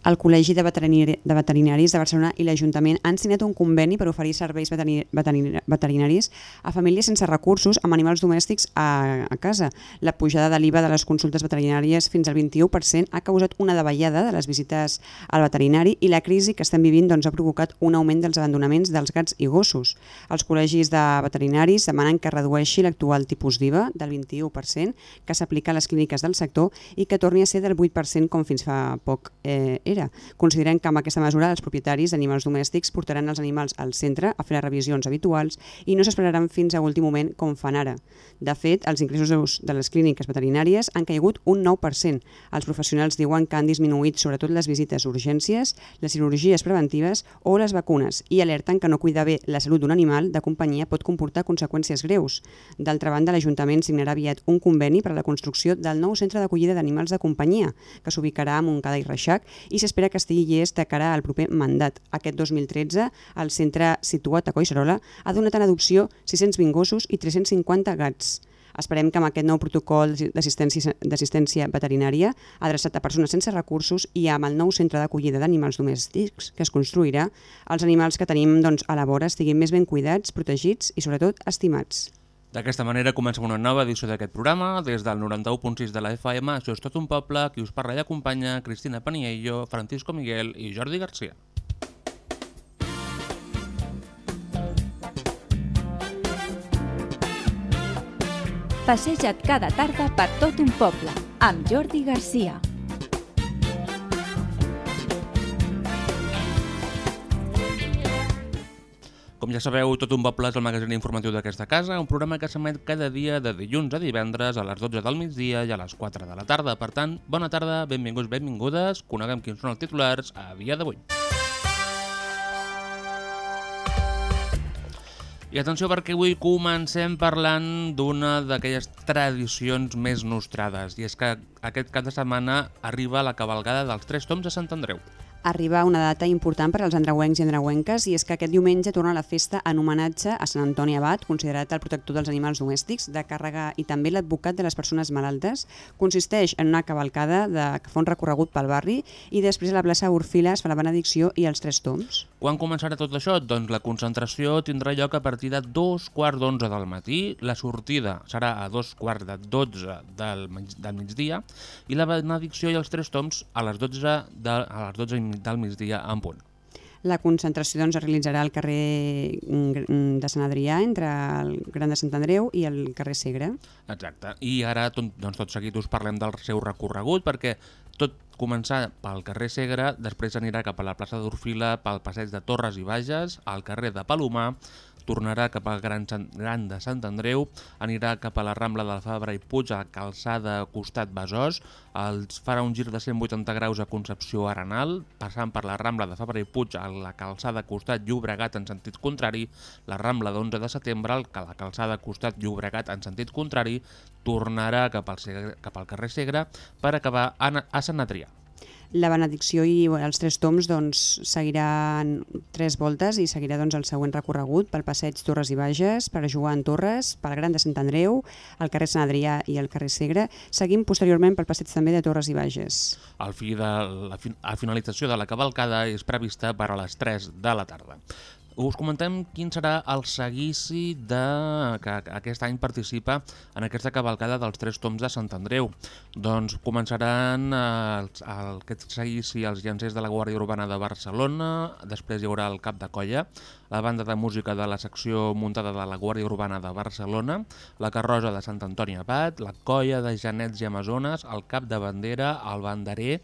El Col·legi de, Veterinari, de Veterinaris de Barcelona i l'Ajuntament han signat un conveni per oferir serveis veteri, veterina, veterinaris a famílies sense recursos amb animals domèstics a, a casa. La pujada de l'IVA de les consultes veterinàries fins al 21% ha causat una davallada de les visites al veterinari i la crisi que estem vivint doncs, ha provocat un augment dels abandonaments dels gats i gossos. Els col·legis de veterinaris demanen que redueixi l'actual tipus d'IVA del 21% que s'aplica a les clíniques del sector i que torni a ser del 8% com fins fa poc eh, era. Considerem que amb aquesta mesura els propietaris d'animals domèstics portaran els animals al centre a fer les revisions habituals i no s'esperaran fins a últim moment com fan ara. De fet, els ingressos de les clíniques veterinàries han caigut un 9%. Els professionals diuen que han disminuït sobretot les visites d'urgències, les cirurgies preventives o les vacunes i alerten que no cuidar bé la salut d'un animal de companyia pot comportar conseqüències greus. D'altra banda, l'Ajuntament signarà aviat un conveni per a la construcció del nou centre d'acollida d'animals de companyia, que s'ubicarà a Montcada i Reixac i s'espera que estigui llest de cara al proper mandat. Aquest 2013, el centre situat a Collserola ha donat en adopció 620 gossos i 350 gats. Esperem que amb aquest nou protocol d'assistència veterinària adreçat a persones sense recursos i amb el nou centre d'acollida d'animals domèstics que es construirà, els animals que tenim doncs, a la vora estiguin més ben cuidats, protegits i sobretot estimats. D'aquesta manera comencem una nova edició d'aquest programa. Des del 91.6 de la FM, això és tot un poble, qui us parla i acompanya Cristina Paniello, Francisco Miguel i Jordi Garcia. Passeja't cada tarda per tot un poble, amb Jordi Garcia. Com ja sabeu, Tot un poble és el magazín informatiu d'aquesta casa, un programa que s'emet cada dia de dilluns a divendres a les 12 del migdia i a les 4 de la tarda. Per tant, bona tarda, benvinguts, benvingudes, coneguem quins són els titulars a dia d'avui. I atenció perquè avui comencem parlant d'una d'aquelles tradicions més nostrades, i és que aquest cap de setmana arriba la cavalgada dels Tres Toms a Sant Andreu arriba una data important per als andreuencs i andreuenques i és que aquest diumenge torna la festa en homenatge a Sant Antoni Abat, considerat el protector dels animals domèstics, de càrrega i també l'advocat de les persones malaltes. Consisteix en una cavalcada de, que fa un recorregut pel barri i després a la plaça Orfila es fa la benedicció i els tres toms. Quan començarà tot això? Doncs la concentració tindrà lloc a partir de dos quarts d'onze del matí, la sortida serà a dos quarts de dotze del, del migdia i la benedicció i els tres toms a les 12, de, a les 12 del migdia en punt. La concentració doncs, es realitzarà al carrer de Sant Adrià, entre el Gran de Sant Andreu i el carrer Segre. Exacte. I ara, tot, doncs, tot seguit, us parlem del seu recorregut, perquè tot començar pel carrer Segre, després anirà cap a la plaça d'Orfila, pel passeig de Torres i Bages, al carrer de Palomar, tornarà cap al Gran, Sant, Gran de Sant Andreu, anirà cap a la Rambla del Fabra i Puig, a calçada costat Besòs, els farà un gir de 180 graus a Concepció Arenal, passant per la Rambla de Fabra i Puig a la calçada costat Llobregat en sentit contrari, la Rambla d'11 de setembre, a la calçada costat Llobregat en sentit contrari, tornarà cap al, cap al carrer Segre per acabar a, a Sant Adrià. La benedicció i els tres toms doncs, seguiran tres voltes i seguirà doncs, el següent recorregut pel passeig Torres i Bages, per Joan Torres, pel Gran de Sant Andreu, el carrer Sant Adrià i el carrer Segre, seguint posteriorment pel passeig també de Torres i Bages. Al fi de la, la finalització de la cavalcada és prevista per a les 3 de la tarda us comentem quin serà el seguici de, que aquest any participa en aquesta cavalcada dels Tres Toms de Sant Andreu. Doncs començaran eh, el, aquest seguici els llancers de la Guàrdia Urbana de Barcelona, després hi haurà el cap de colla, la banda de música de la secció muntada de la Guàrdia Urbana de Barcelona, la carrosa de Sant Antoni Abat, la colla de Janets i Amazones, el cap de bandera, el banderer,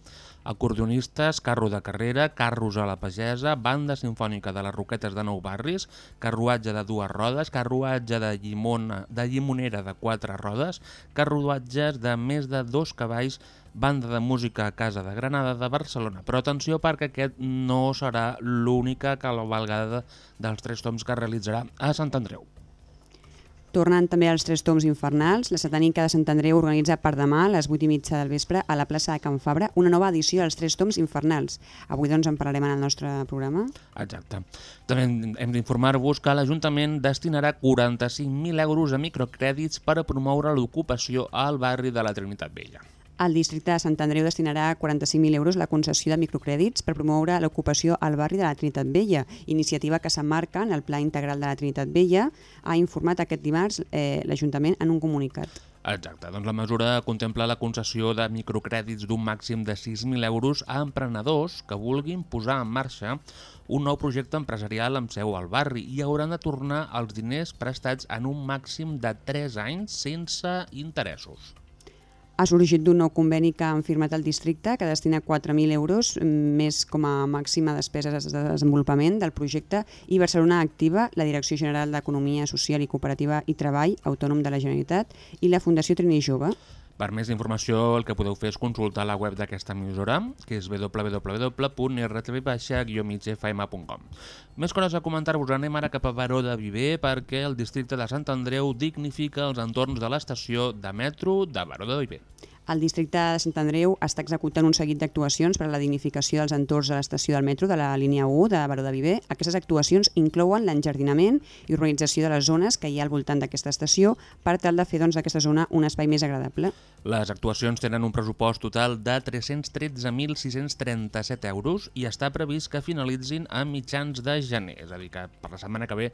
acordionistes, carro de carrera, carros a la pagesa, banda sinfònica de les Roquetes de Nou Barris, carruatge de dues rodes, carruatge de, llimona, de llimonera de quatre rodes, carruatges de més de dos cavalls, banda de música a Casa de Granada de Barcelona. Però atenció perquè aquest no serà l'única cavalgada dels tres toms que realitzarà a Sant Andreu. Tornant també als Tres Toms Infernals, la Satànica de Sant Andreu organitza per demà a les 8 i mitja del vespre a la plaça de Can Fabra una nova edició dels Tres Toms Infernals. Avui doncs en parlarem en el nostre programa. Exacte. També hem d'informar-vos que l'Ajuntament destinarà 45.000 euros a microcrèdits per a promoure l'ocupació al barri de la Trinitat Vella. El districte de Sant Andreu destinarà 45.000 euros la concessió de microcrèdits per promoure l'ocupació al barri de la Trinitat Vella, iniciativa que s'emmarca en el Pla Integral de la Trinitat Vella, ha informat aquest dimarts eh, l'Ajuntament en un comunicat. Exacte, doncs la mesura contempla la concessió de microcrèdits d'un màxim de 6.000 euros a emprenedors que vulguin posar en marxa un nou projecte empresarial amb seu al barri i hauran de tornar els diners prestats en un màxim de 3 anys sense interessos ha sorgit d'un nou conveni que han firmat el districte que destina 4.000 euros més com a màxima despeses de desenvolupament del projecte i Barcelona Activa, la Direcció General d'Economia Social i Cooperativa i Treball Autònom de la Generalitat i la Fundació Trini Jove. Per més informació el que podeu fer és consultar la web d'aquesta emissora, que és www.rtv-migfm.com. Més coses a comentar-vos, anem ara cap a Baró de Viver perquè el districte de Sant Andreu dignifica els entorns de l'estació de metro de Baró de Viver. El districte de Sant Andreu està executant un seguit d'actuacions per a la dignificació dels entorns de l'estació del metro de la línia 1 de Baró de Viver. Aquestes actuacions inclouen l'enjardinament i urbanització de les zones que hi ha al voltant d'aquesta estació per tal de fer doncs, d'aquesta doncs, zona un espai més agradable. Les actuacions tenen un pressupost total de 313.637 euros i està previst que finalitzin a mitjans de gener, és a dir, que per la setmana que ve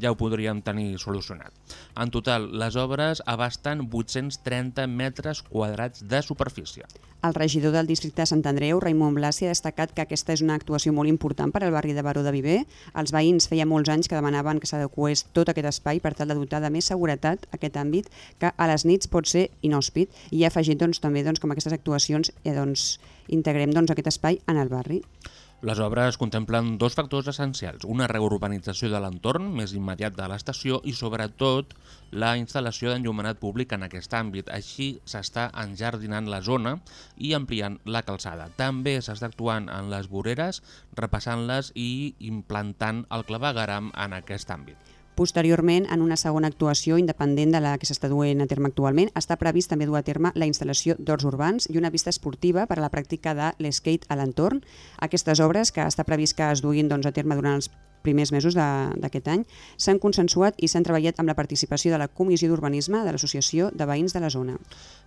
ja ho podríem tenir solucionat. En total, les obres abasten 830 metres quadrats de superfície. El regidor del districte de Sant Andreu, Raimon Blasi, ha destacat que aquesta és una actuació molt important per al barri de Baró de Viver. Els veïns feia molts anys que demanaven que s'adequés tot aquest espai per tal de dotar de més seguretat aquest àmbit que a les nits pot ser inhòspit i ha afegit doncs, també doncs, com aquestes actuacions eh, doncs, integrem doncs, aquest espai en el barri. Les obres contemplen dos factors essencials, una reurbanització de l'entorn més immediat de l'estació i, sobretot, la instal·lació d'enllumenat públic en aquest àmbit. Així s'està enjardinant la zona i ampliant la calçada. També s'està actuant en les voreres, repassant-les i implantant el clavegaram en aquest àmbit. Posteriorment, en una segona actuació independent de la que s'està duent a terme actualment, està previst també dur a terme la instal·lació d'horts urbans i una vista esportiva per a la pràctica de l'skate a l'entorn. Aquestes obres, que està previst que es duguin doncs, a terme durant els primers mesos d'aquest any, s'han consensuat i s'han treballat amb la participació de la Comissió d'Urbanisme de l'Associació de Veïns de la Zona.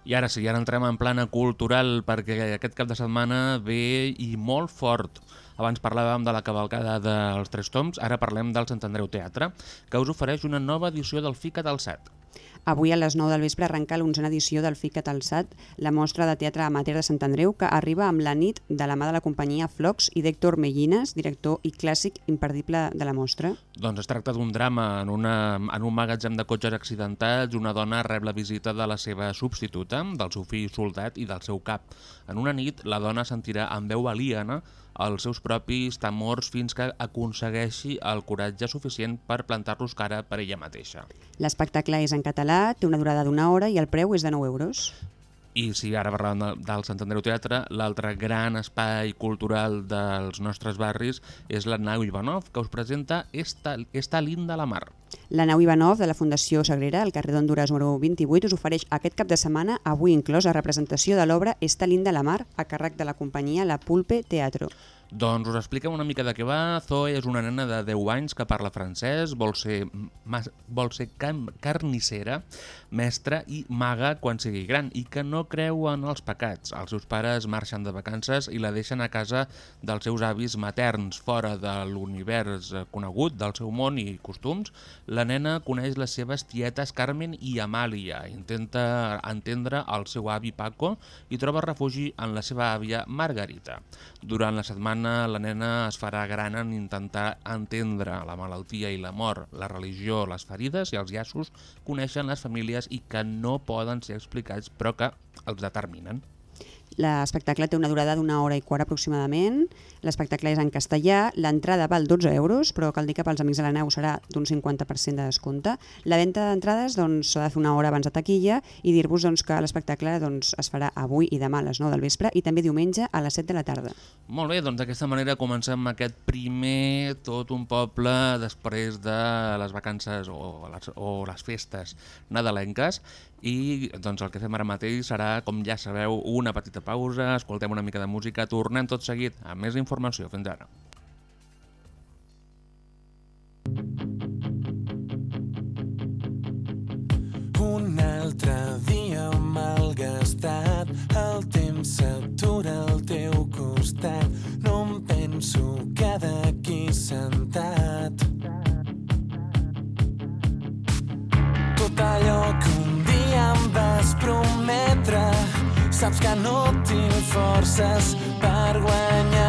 I ara sí, ara entrem en plana cultural perquè aquest cap de setmana ve i molt fort. Abans parlàvem de la cavalcada dels Tres Toms, ara parlem del Sant Andreu Teatre, que us ofereix una nova edició del FICA del SAT. Avui a les 9 del vespre arrenca l'onzena edició del FICAT al SAT, la mostra de teatre amateur de Sant Andreu, que arriba amb la nit de la mà de la companyia Flox i d'Héctor Mellines, director i clàssic imperdible de la mostra. Doncs es tracta d'un drama. En, una, en un magatzem de cotxes accidentats, una dona rep la visita de la seva substituta, del seu fill soldat i del seu cap. En una nit, la dona sentirà amb veu aliena els seus propis temors fins que aconsegueixi el coratge suficient per plantar-los cara per ella mateixa. L'espectacle és en català, té una durada d'una hora i el preu és de 9 euros. I si ara parlàvem del Sant Andreu Teatre, l'altre gran espai cultural dels nostres barris és la Nau Ivanov, que us presenta Esta, Esta linda la mar. La Nau Ivanov de la Fundació Sagrera, al carrer d'Honduras número 28, us ofereix aquest cap de setmana, avui inclòs, la representació de l'obra Esta linda la mar, a càrrec de la companyia La Pulpe Teatro. Doncs us expliquem una mica de què va. Zoe és una nena de 10 anys que parla francès, vol ser, vol ser carnissera, mestra i maga quan sigui gran i que no creu en els pecats. Els seus pares marxen de vacances i la deixen a casa dels seus avis materns, fora de l'univers conegut, del seu món i costums. La nena coneix les seves tietes Carmen i Amàlia, intenta entendre el seu avi Paco i troba refugi en la seva àvia Margarita. Durant la setmana nena, la nena es farà gran en intentar entendre la malaltia i la mort, la religió, les ferides i els llaços coneixen les famílies i que no poden ser explicats però que els determinen. L'espectacle té una durada d'una hora i quart aproximadament. L'espectacle és en castellà. L'entrada val 12 euros, però cal dir que pels amics de la neu serà d'un 50% de descompte. La venda d'entrades doncs, s'ha de fer una hora abans de taquilla i dir-vos doncs, que l'espectacle doncs, es farà avui i demà a les 9 del vespre i també diumenge a les 7 de la tarda. Molt bé, doncs d'aquesta manera comencem aquest primer tot un poble després de les vacances o les, o les festes nadalenques i doncs el que fem ara mateix serà, com ja sabeu, una petita pausa, escoltem una mica de música, tornem tot seguit amb més informació. Fins ara. Un altre dia malgastat, el temps s'atura al teu costat. No em penso quedar aquí sentat. Tot allò que un dia em vas prometre, saps que no tinc forces per guanyar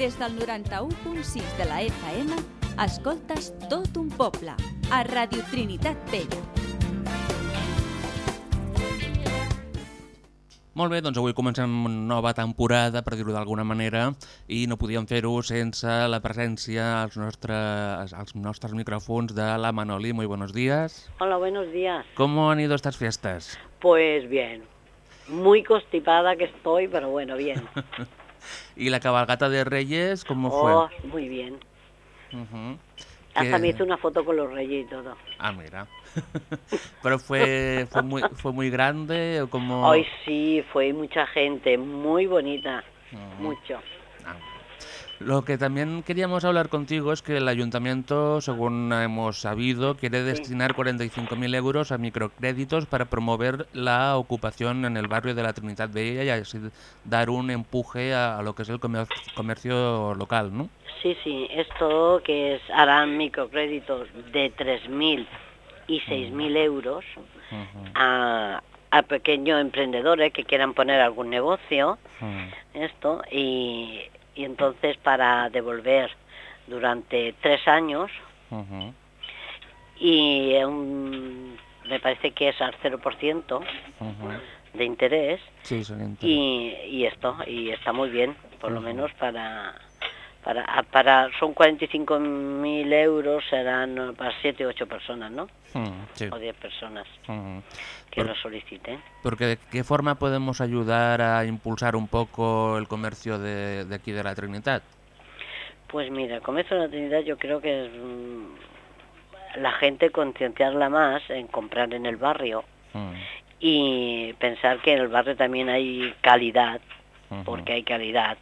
Des del 91.6 de la FM, escoltes tot un poble, a Radio Trinitat Vella. Molt bé, doncs avui comencem una nova temporada, per dir-ho d'alguna manera, i no podíem fer-ho sense la presència als nostres, als nostres micròfons de la Manoli. Muy buenos días. Hola, buenos días. ¿Cómo han ido estas fiestas? Pues bien, muy constipada que estoy, pero bueno, bien. ¿Y la cabalgata de Reyes, cómo Oh, fue? muy bien. Hasta ¿Qué- me hice una foto con los reyes y todo. Ah, mira. Pero fue, fue, muy, fue muy grande o como... Hoy sí, fue mucha gente, muy bonita, mucho. Lo que también queríamos hablar contigo es que el ayuntamiento, según hemos sabido, quiere destinar 45.000 euros a microcréditos para promover la ocupación en el barrio de la Trinidad Bella y así dar un empuje a, a lo que es el comer- comercio local, ¿no? Sí, sí, esto que es, harán microcréditos de 3.000 y 6.000 euros a, a pequeños emprendedores que quieran poner algún negocio, esto, y, y entonces para devolver durante tres años. Y un- me parece que es al 0% ujú. de interés. Sí, son inter- y, y esto y está muy bien por lo menos para para a- para son 45.000 euros serán eh, para 7 o 8 personas no sí, o 10 personas ujú. que Por- lo soliciten Porque de qué forma podemos ayudar a impulsar un poco el comercio de, de aquí de la Trinidad. pues mira el comercio de la Trinidad yo creo que es mm, la gente concienciarla más en comprar en el barrio Mm, y pensar que en el barrio también hay calidad porque hay calidad.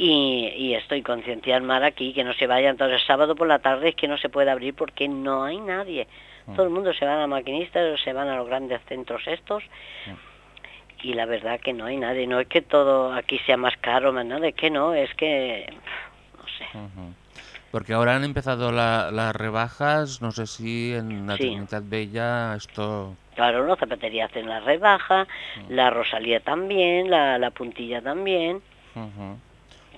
Y, y estoy concienciar más aquí, que no se vayan todos el sábado por la tarde, es que no se puede abrir porque no hay nadie. Todo el mundo se van a maquinistas se van a los grandes centros estos. Y la verdad que no hay nadie. No es que todo aquí sea más caro, más nada, es que no, es que... No sé. Porque ahora han empezado la- las rebajas, no sé si en la Sí. Trinidad Bella esto... Claro, la zapatería hacen la rebaja, la Rosalía también, la, la puntilla también.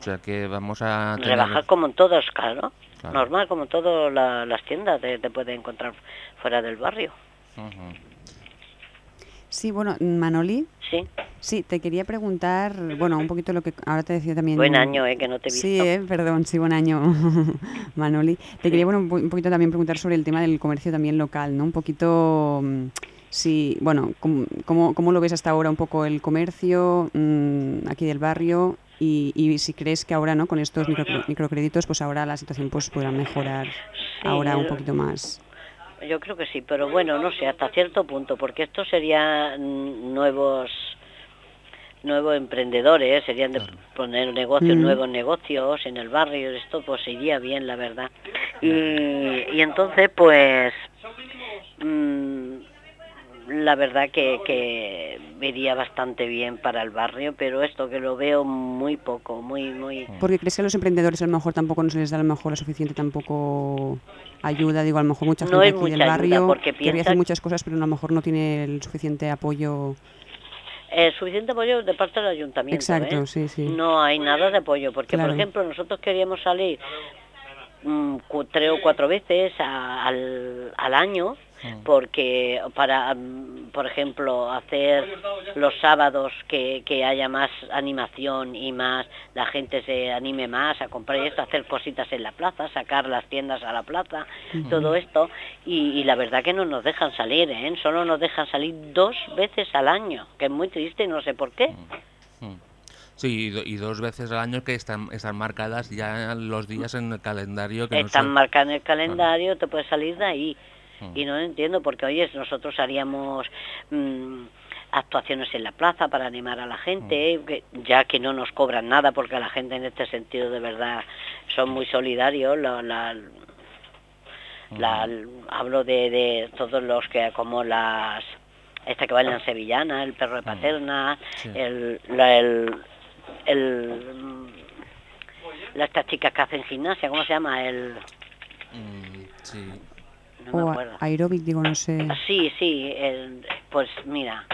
O sea que vamos a tener... Rebaja como en todas, claro. Claro. Normal, como en todas la- las tiendas te, te puedes encontrar fuera del barrio. Sí, bueno, Manoli, Sí. sí, te quería preguntar, bueno, un poquito lo que ahora te decía también... Buen año, eh, que no te he visto. Sí, eh, perdón, sí, buen año, Manoli. Te quería, bueno, un poquito también preguntar sobre el tema del comercio también local, ¿no? Un poquito, mm, si, bueno, cómo, cómo, cómo lo ves hasta ahora un poco el comercio mm, aquí del barrio y, y si crees que ahora, ¿no? Con estos micro- microcréditos, pues ahora la situación pues podrá mejorar ahora un poquito más. Yo creo que sí, pero bueno, no sé, hasta cierto punto, porque esto serían nuevos nuevos emprendedores, serían de poner negocios, Mm. nuevos negocios en el barrio, esto pues iría bien, la verdad. Y, y entonces, pues, mm, la verdad que, que iría bastante bien para el barrio, pero esto que lo veo muy poco, muy, muy... Porque crees que a los emprendedores a lo mejor tampoco no se les da a lo mejor la suficiente tampoco ayuda, digo, a lo mejor mucha No gente es aquí mucha del barrio porque piensa- hacer muchas cosas, pero a lo mejor no tiene el suficiente apoyo. Eh, suficiente apoyo de parte del ayuntamiento. Exacto, ¿eh? sí, sí. No hay nada de apoyo, porque Claro. por ejemplo nosotros queríamos salir mm, cu- tres o cuatro veces a- al, al año, porque para, mm, por ejemplo, hacer los sábados que, que haya más animación y más, la gente se anime más a comprar esto, hacer cositas en la plaza, sacar las tiendas a la plaza, todo esto, y, y la verdad que no nos dejan salir, ¿eh? solo nos dejan salir dos veces al año, que es muy triste y no sé por qué. Mm. Sí, y, do- y dos veces al año que están, están marcadas ya los días en el calendario. Que no Están son- marcadas en el calendario, te puedes salir de ahí. Mm. Y no lo entiendo, porque oye, nosotros haríamos mm, actuaciones en la plaza para animar a la gente, Mm. que- ya que no nos cobran nada, porque la gente en este sentido de verdad son muy solidarios. La, la- la- hablo de, de todos los que, como las esta que bailan sevillana, el perro de paterna, Sí. el, la, el, el, mm, la- estas chicas que hacen gimnasia, ¿cómo se llama? El, Mm, sí. No me o acuerdo. aeróbic, digo, no sé. Sí, sí, el- pues mira,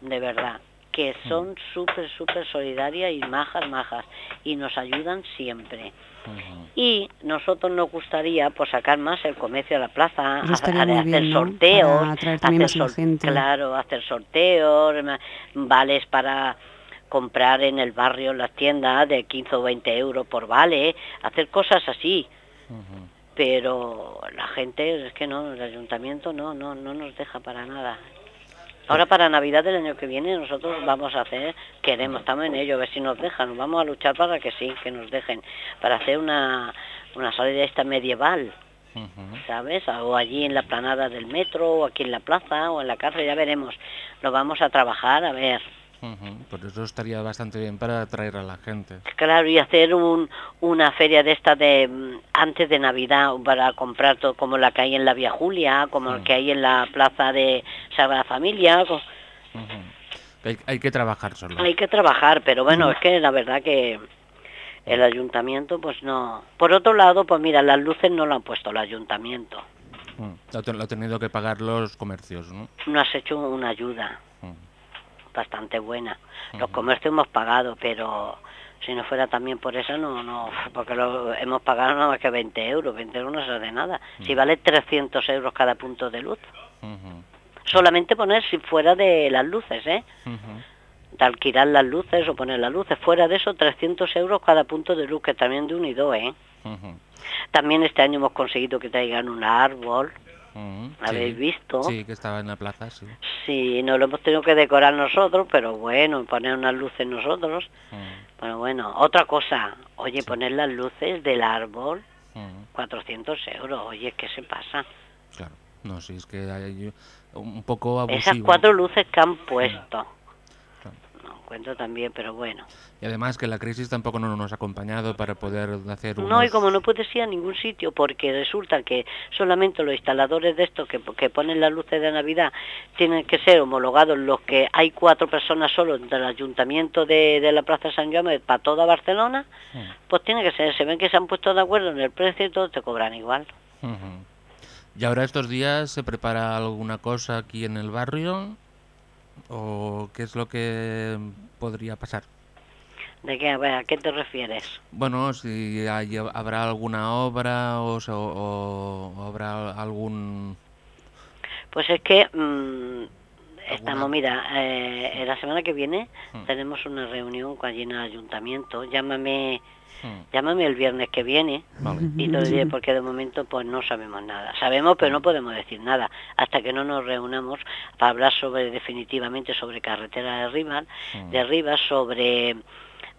de verdad, que son súper, súper solidarias y majas, majas, y nos ayudan siempre. Y nosotros nos gustaría pues sacar más el comercio a la plaza, a- a- hacer bien, ¿no? sorteos, Para atraer también hacer más a la gente. claro, hacer sorteos, vales para comprar en el barrio, en las tiendas de 15 o 20 euros por vale, hacer cosas así. Pero la gente es que no, el ayuntamiento no, no, no nos deja para nada. Ahora para Navidad del año que viene nosotros vamos a hacer, queremos, estamos en ello, a ver si nos dejan, vamos a luchar para que sí, que nos dejen, para hacer una, una salida esta medieval. ¿sabes? O allí en la planada del metro, o aquí en la plaza, o en la cárcel, ya veremos. Lo vamos a trabajar, a ver. Ujú. Por eso estaría bastante bien para atraer a la gente. Claro, y hacer un, una feria de esta de mm, antes de Navidad para comprar todo, como la que hay en la Vía Julia, como la que hay en la plaza de Sagrada Familia. Hay, hay que trabajar solo. Hay que trabajar, pero bueno, es que la verdad que el ayuntamiento pues no. Por otro lado, pues mira, las luces no lo han puesto el ayuntamiento. Lo, lo han tenido que pagar los comercios, ¿no? No has hecho una ayuda. Bastante buena. Los comercios hemos pagado, pero si no fuera también por eso, no, no, porque lo hemos pagado nada más que 20 euros, 20 euros no se de nada. Si vale 300 euros cada punto de luz. Solamente poner si fuera de las luces, ¿eh? De alquilar las luces o poner las luces. Fuera de eso, 300 euros cada punto de luz, que también de unido, ¿eh? Ujú. También este año hemos conseguido que traigan un árbol. ¿Habéis Sí. visto? Sí, que estaba en la plaza, sí. Sí, no lo hemos tenido que decorar nosotros, pero bueno, poner unas luces nosotros. Mm, Bueno, bueno, otra cosa. Oye, poner las luces del árbol, mm, 400 euros. Oye, ¿qué se pasa? Claro. No, sí, es que hay un poco abusivo. Esas cuatro luces que han puesto. No encuentro también, pero bueno. Y además que la crisis tampoco no nos ha acompañado para poder hacer unos... No, y como no puedes ir a ningún sitio, porque resulta que solamente los instaladores de estos que, que ponen las luces de Navidad tienen que ser homologados los que hay cuatro personas solo del ayuntamiento de, de la Plaza San Jaume para toda Barcelona, Mm. pues tiene que ser, se ven que se han puesto de acuerdo en el precio y todos te cobran igual. ¿Y ahora estos días se prepara alguna cosa aquí en el barrio? ¿O qué es lo que podría pasar? ¿De qué? A ver, ¿a qué te refieres? Bueno, si hay- habrá alguna obra o, o- o habrá algún... Pues es que mm, estamos, mira, eh, la semana que viene Hmm. tenemos una reunión con allí en el ayuntamiento. Llámame, llámame el viernes que viene Vale. y te lo diré porque de momento pues no sabemos nada. Sabemos pero no podemos decir nada hasta que no nos reunamos para hablar sobre definitivamente sobre carretera de Rivas, Hmm. de Rivas, sobre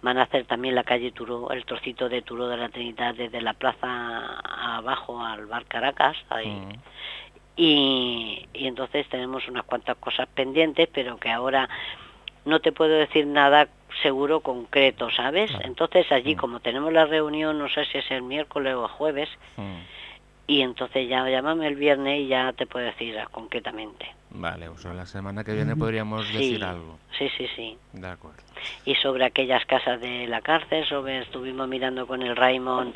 van a hacer también la calle Turó, el trocito de Turó de la Trinidad desde la plaza abajo al bar Caracas, ahí Mm. y, y entonces tenemos unas cuantas cosas pendientes, pero que ahora no te puedo decir nada seguro concreto, ¿sabes? Claro. Entonces allí, Mm. como tenemos la reunión, no sé si es el miércoles o el jueves, Mm. y entonces ya llámame el viernes y ya te puedo decir concretamente. Vale, o sea, la semana que viene podríamos Sí, decir algo. sí, sí, sí. De acuerdo. Y sobre aquellas casas de la cárcel, sobre estuvimos mirando con el Raymond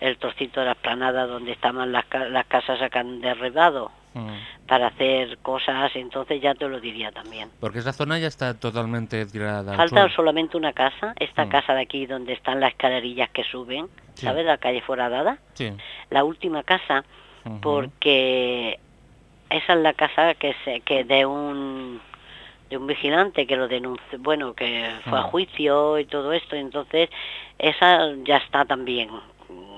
el trocito de la esplanada donde estaban las, ca- las casas que han derribado Mm. para hacer cosas, entonces ya te lo diría también. Porque esa zona ya está totalmente tirada al Falta solamente una casa, esta Mm. casa de aquí donde están las escalerillas que suben, Sí. ¿sabes? La calle Foradada, Sí. la última casa, porque esa es la casa que se que de un de un vigilante que lo denunció, bueno, que fue a Mm. juicio y todo esto, entonces esa ya está también.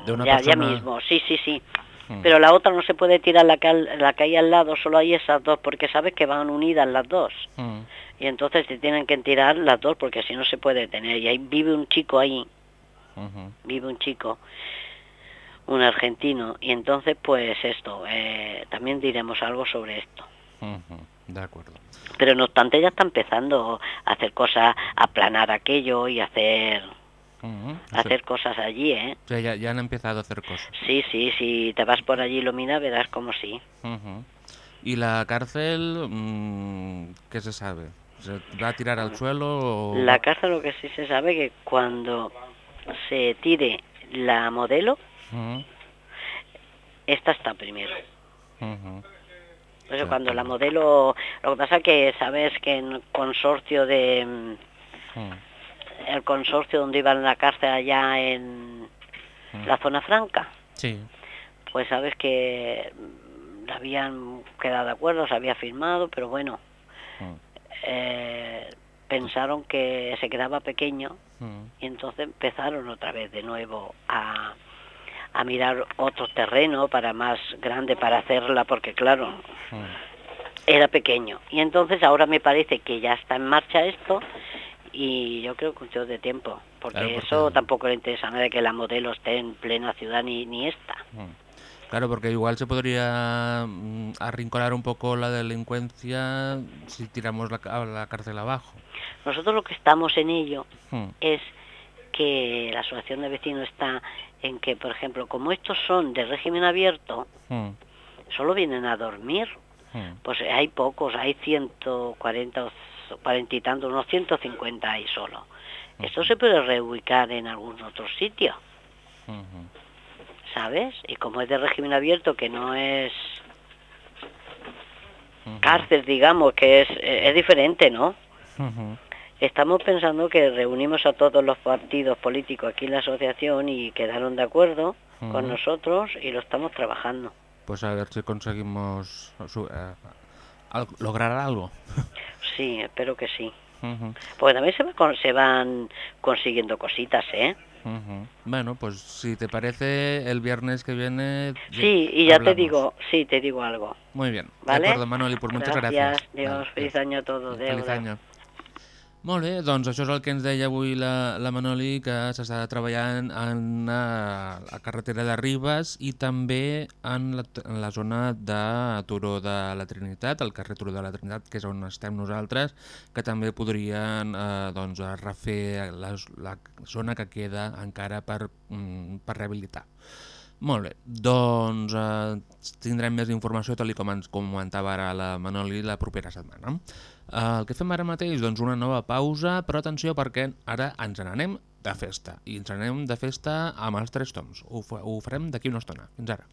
De una ya, ya persona- mismo, sí, sí, sí. Mm. Pero la otra no se puede tirar la que, al- la que hay al lado, solo hay esas dos, porque sabes que van unidas las dos. Mm. Y entonces se tienen que tirar las dos, porque si no se puede tener. Y ahí vive un chico ahí, vive un chico, un argentino. Y entonces, pues esto, eh, también diremos algo sobre esto. De acuerdo. Pero no obstante ya está empezando a hacer cosas, a planar aquello y hacer, Hacer cosas allí, ¿eh? o sea, ya, ya han empezado a hacer cosas. Sí, sí, si te vas por allí miras verás como sí. ¿Y la cárcel, mm, qué se sabe? ¿Se va a tirar al suelo o...? La cárcel lo que sí se sabe que cuando se tire la modelo, esta está primero. Cuando la modelo, lo que pasa que sabes que en consorcio de mm, Ujú. El consorcio donde iban a la cárcel allá en Mm. la zona franca, Sí. pues sabes que mm, habían quedado de acuerdo, se había firmado, pero bueno, Ujú. eh, pensaron que se quedaba pequeño y entonces empezaron otra vez de nuevo a, a mirar otro terreno para más grande para hacerla, porque claro, era pequeño. Y entonces ahora me parece que ya está en marcha esto y yo creo que cuestión de tiempo, porque, Claro, porque- eso tampoco le interesa a nadie que la modelo esté en plena ciudad ni, ni esta. Ujú. Claro, porque igual se podría mm, arrinconar un poco la delincuencia si tiramos la, la cárcel abajo. Nosotros lo que estamos en ello Ujú. es que la asociación de vecinos está en que, por ejemplo, como estos son de régimen abierto, Ujú. solo vienen a dormir. Pues hay pocos, hay 140 o 40 y tantos, unos 150 hay solo. Esto se puede reubicar en algún otro sitio. ¿sabes? Y como es de régimen abierto, que no es cárcel, digamos, que es, eh, es diferente, ¿no? Estamos pensando que reunimos a todos los partidos políticos aquí en la asociación y quedaron de acuerdo con nosotros y lo estamos trabajando. Pues a ver si conseguimos eh, al- lograr algo. Sí, espero que sí. Porque también se, va con- se van consiguiendo cositas, ¿eh? Bueno, pues si te parece, el viernes que viene. Sí, y ya te digo, sí, te digo algo. Muy bien. ¿Vale? De acuerdo, Manuel, y pues muchas gracias. Dios, Vale, feliz año a todos. Feliz año. Molt bé, doncs això és el que ens deia avui la, la Manoli, que s'està treballant en eh, la carretera de Ribes i també en la, en la zona de Turó de la Trinitat, el carrer Turó de la Trinitat, que és on estem nosaltres, que també podrien eh, doncs, refer la, la zona que queda encara per, mm, per rehabilitar. Molt bé, doncs eh, tindrem més informació tal com ens comentava ara la Manoli la propera setmana. Eh, el que fem ara mateix, doncs una nova pausa, però atenció perquè ara ens n'anem de festa, i ens n'anem de festa amb els tres toms. Ho, ho farem d'aquí una estona. Fins ara.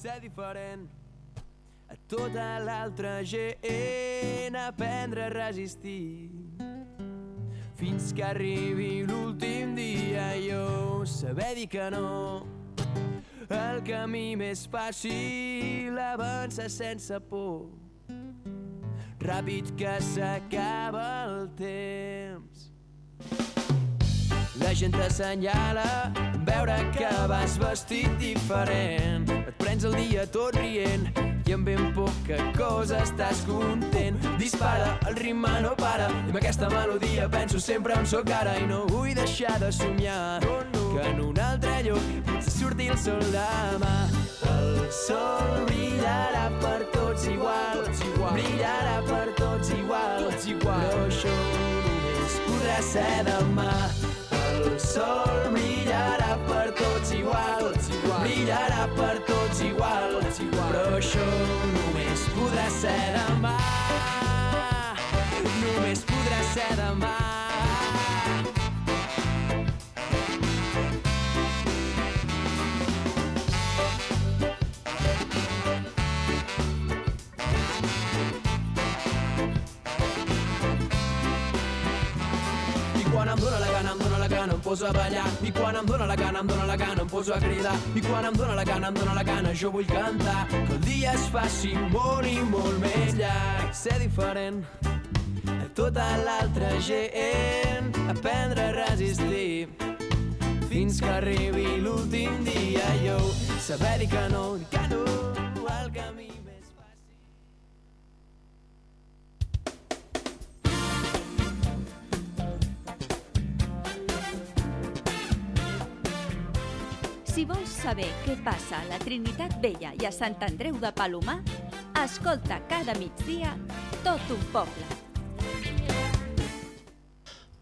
ser diferent a tota l'altra gent, aprendre a resistir. Fins que arribi l'últim dia jo saber dir que no. El camí més fàcil avança sense por. Ràpid que s'acaba el temps. La gent t'assenyala veure que vas vestit diferent. Et prens el dia tot rient i amb ben poca cosa estàs content. Dispara, el ritme no para i amb aquesta melodia penso sempre on sóc ara i no vull deixar de somiar que en un altre lloc potser surti el sol demà. El sol brillarà per tots igual, brillarà per tots igual, però això només podrà ser demà. El sol brillarà per tots igual, brillarà per tots igual, però això només podrà ser demà. Gana, em poso a ballar. I quan em dóna la gana, em dóna la gana, em poso a cridar. I quan em dóna la gana, em dóna la gana, jo vull cantar. Que el dia es faci molt i molt més llarg. Ser diferent a tota l'altra gent. Aprendre a resistir fins que arribi l'últim dia. Jo saber dir que no, dir que no, Si vols saber què passa a la Trinitat Vella i a Sant Andreu de Palomar, escolta cada migdia tot un poble.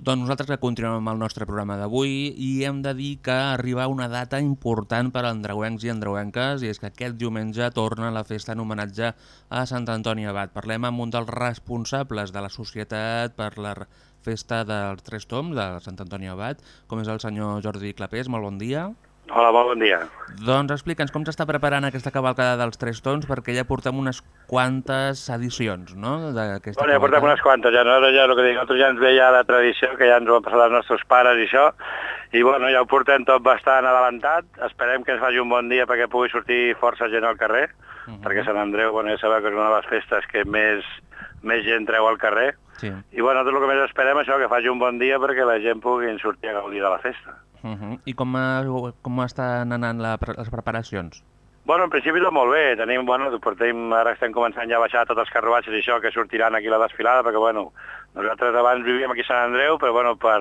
Doncs nosaltres que continuem amb el nostre programa d'avui i hem de dir que arriba una data important per a andreuencs i andreuenques i és que aquest diumenge torna la festa en homenatge a Sant Antoni Abat. Parlem amb un dels responsables de la societat per la festa dels Tres Toms de Sant Antoni Abat, com és el senyor Jordi Clapés. Molt bon dia. Hola, molt bon dia. Doncs explica'ns com s'està preparant aquesta cavalcada dels Tres Tons perquè ja portem unes quantes edicions, no?, d'aquesta Bueno, ja portem unes quantes, ja, no? Ara ja el que dic, nosaltres ja ens ve ja la tradició, que ja ens ho han passat els nostres pares i això, i bueno, ja ho portem tot bastant adelantat, esperem que ens faci un bon dia perquè pugui sortir força gent al carrer, uh -huh. perquè Sant Andreu, bueno, ja sabeu que és una de les festes que més, més gent treu al carrer, Sí. i bueno, tot el que més esperem és això, que faci un bon dia perquè la gent pugui sortir a gaudir de la festa. Uh -huh. I com, uh, com estan anant la, les preparacions? Bueno, en principi tot molt bé. Tenim, bueno, portem, ara estem començant ja a baixar tots els carruatges i això que sortiran aquí a la desfilada, perquè, bueno, nosaltres abans vivíem aquí a Sant Andreu, però, bueno, per...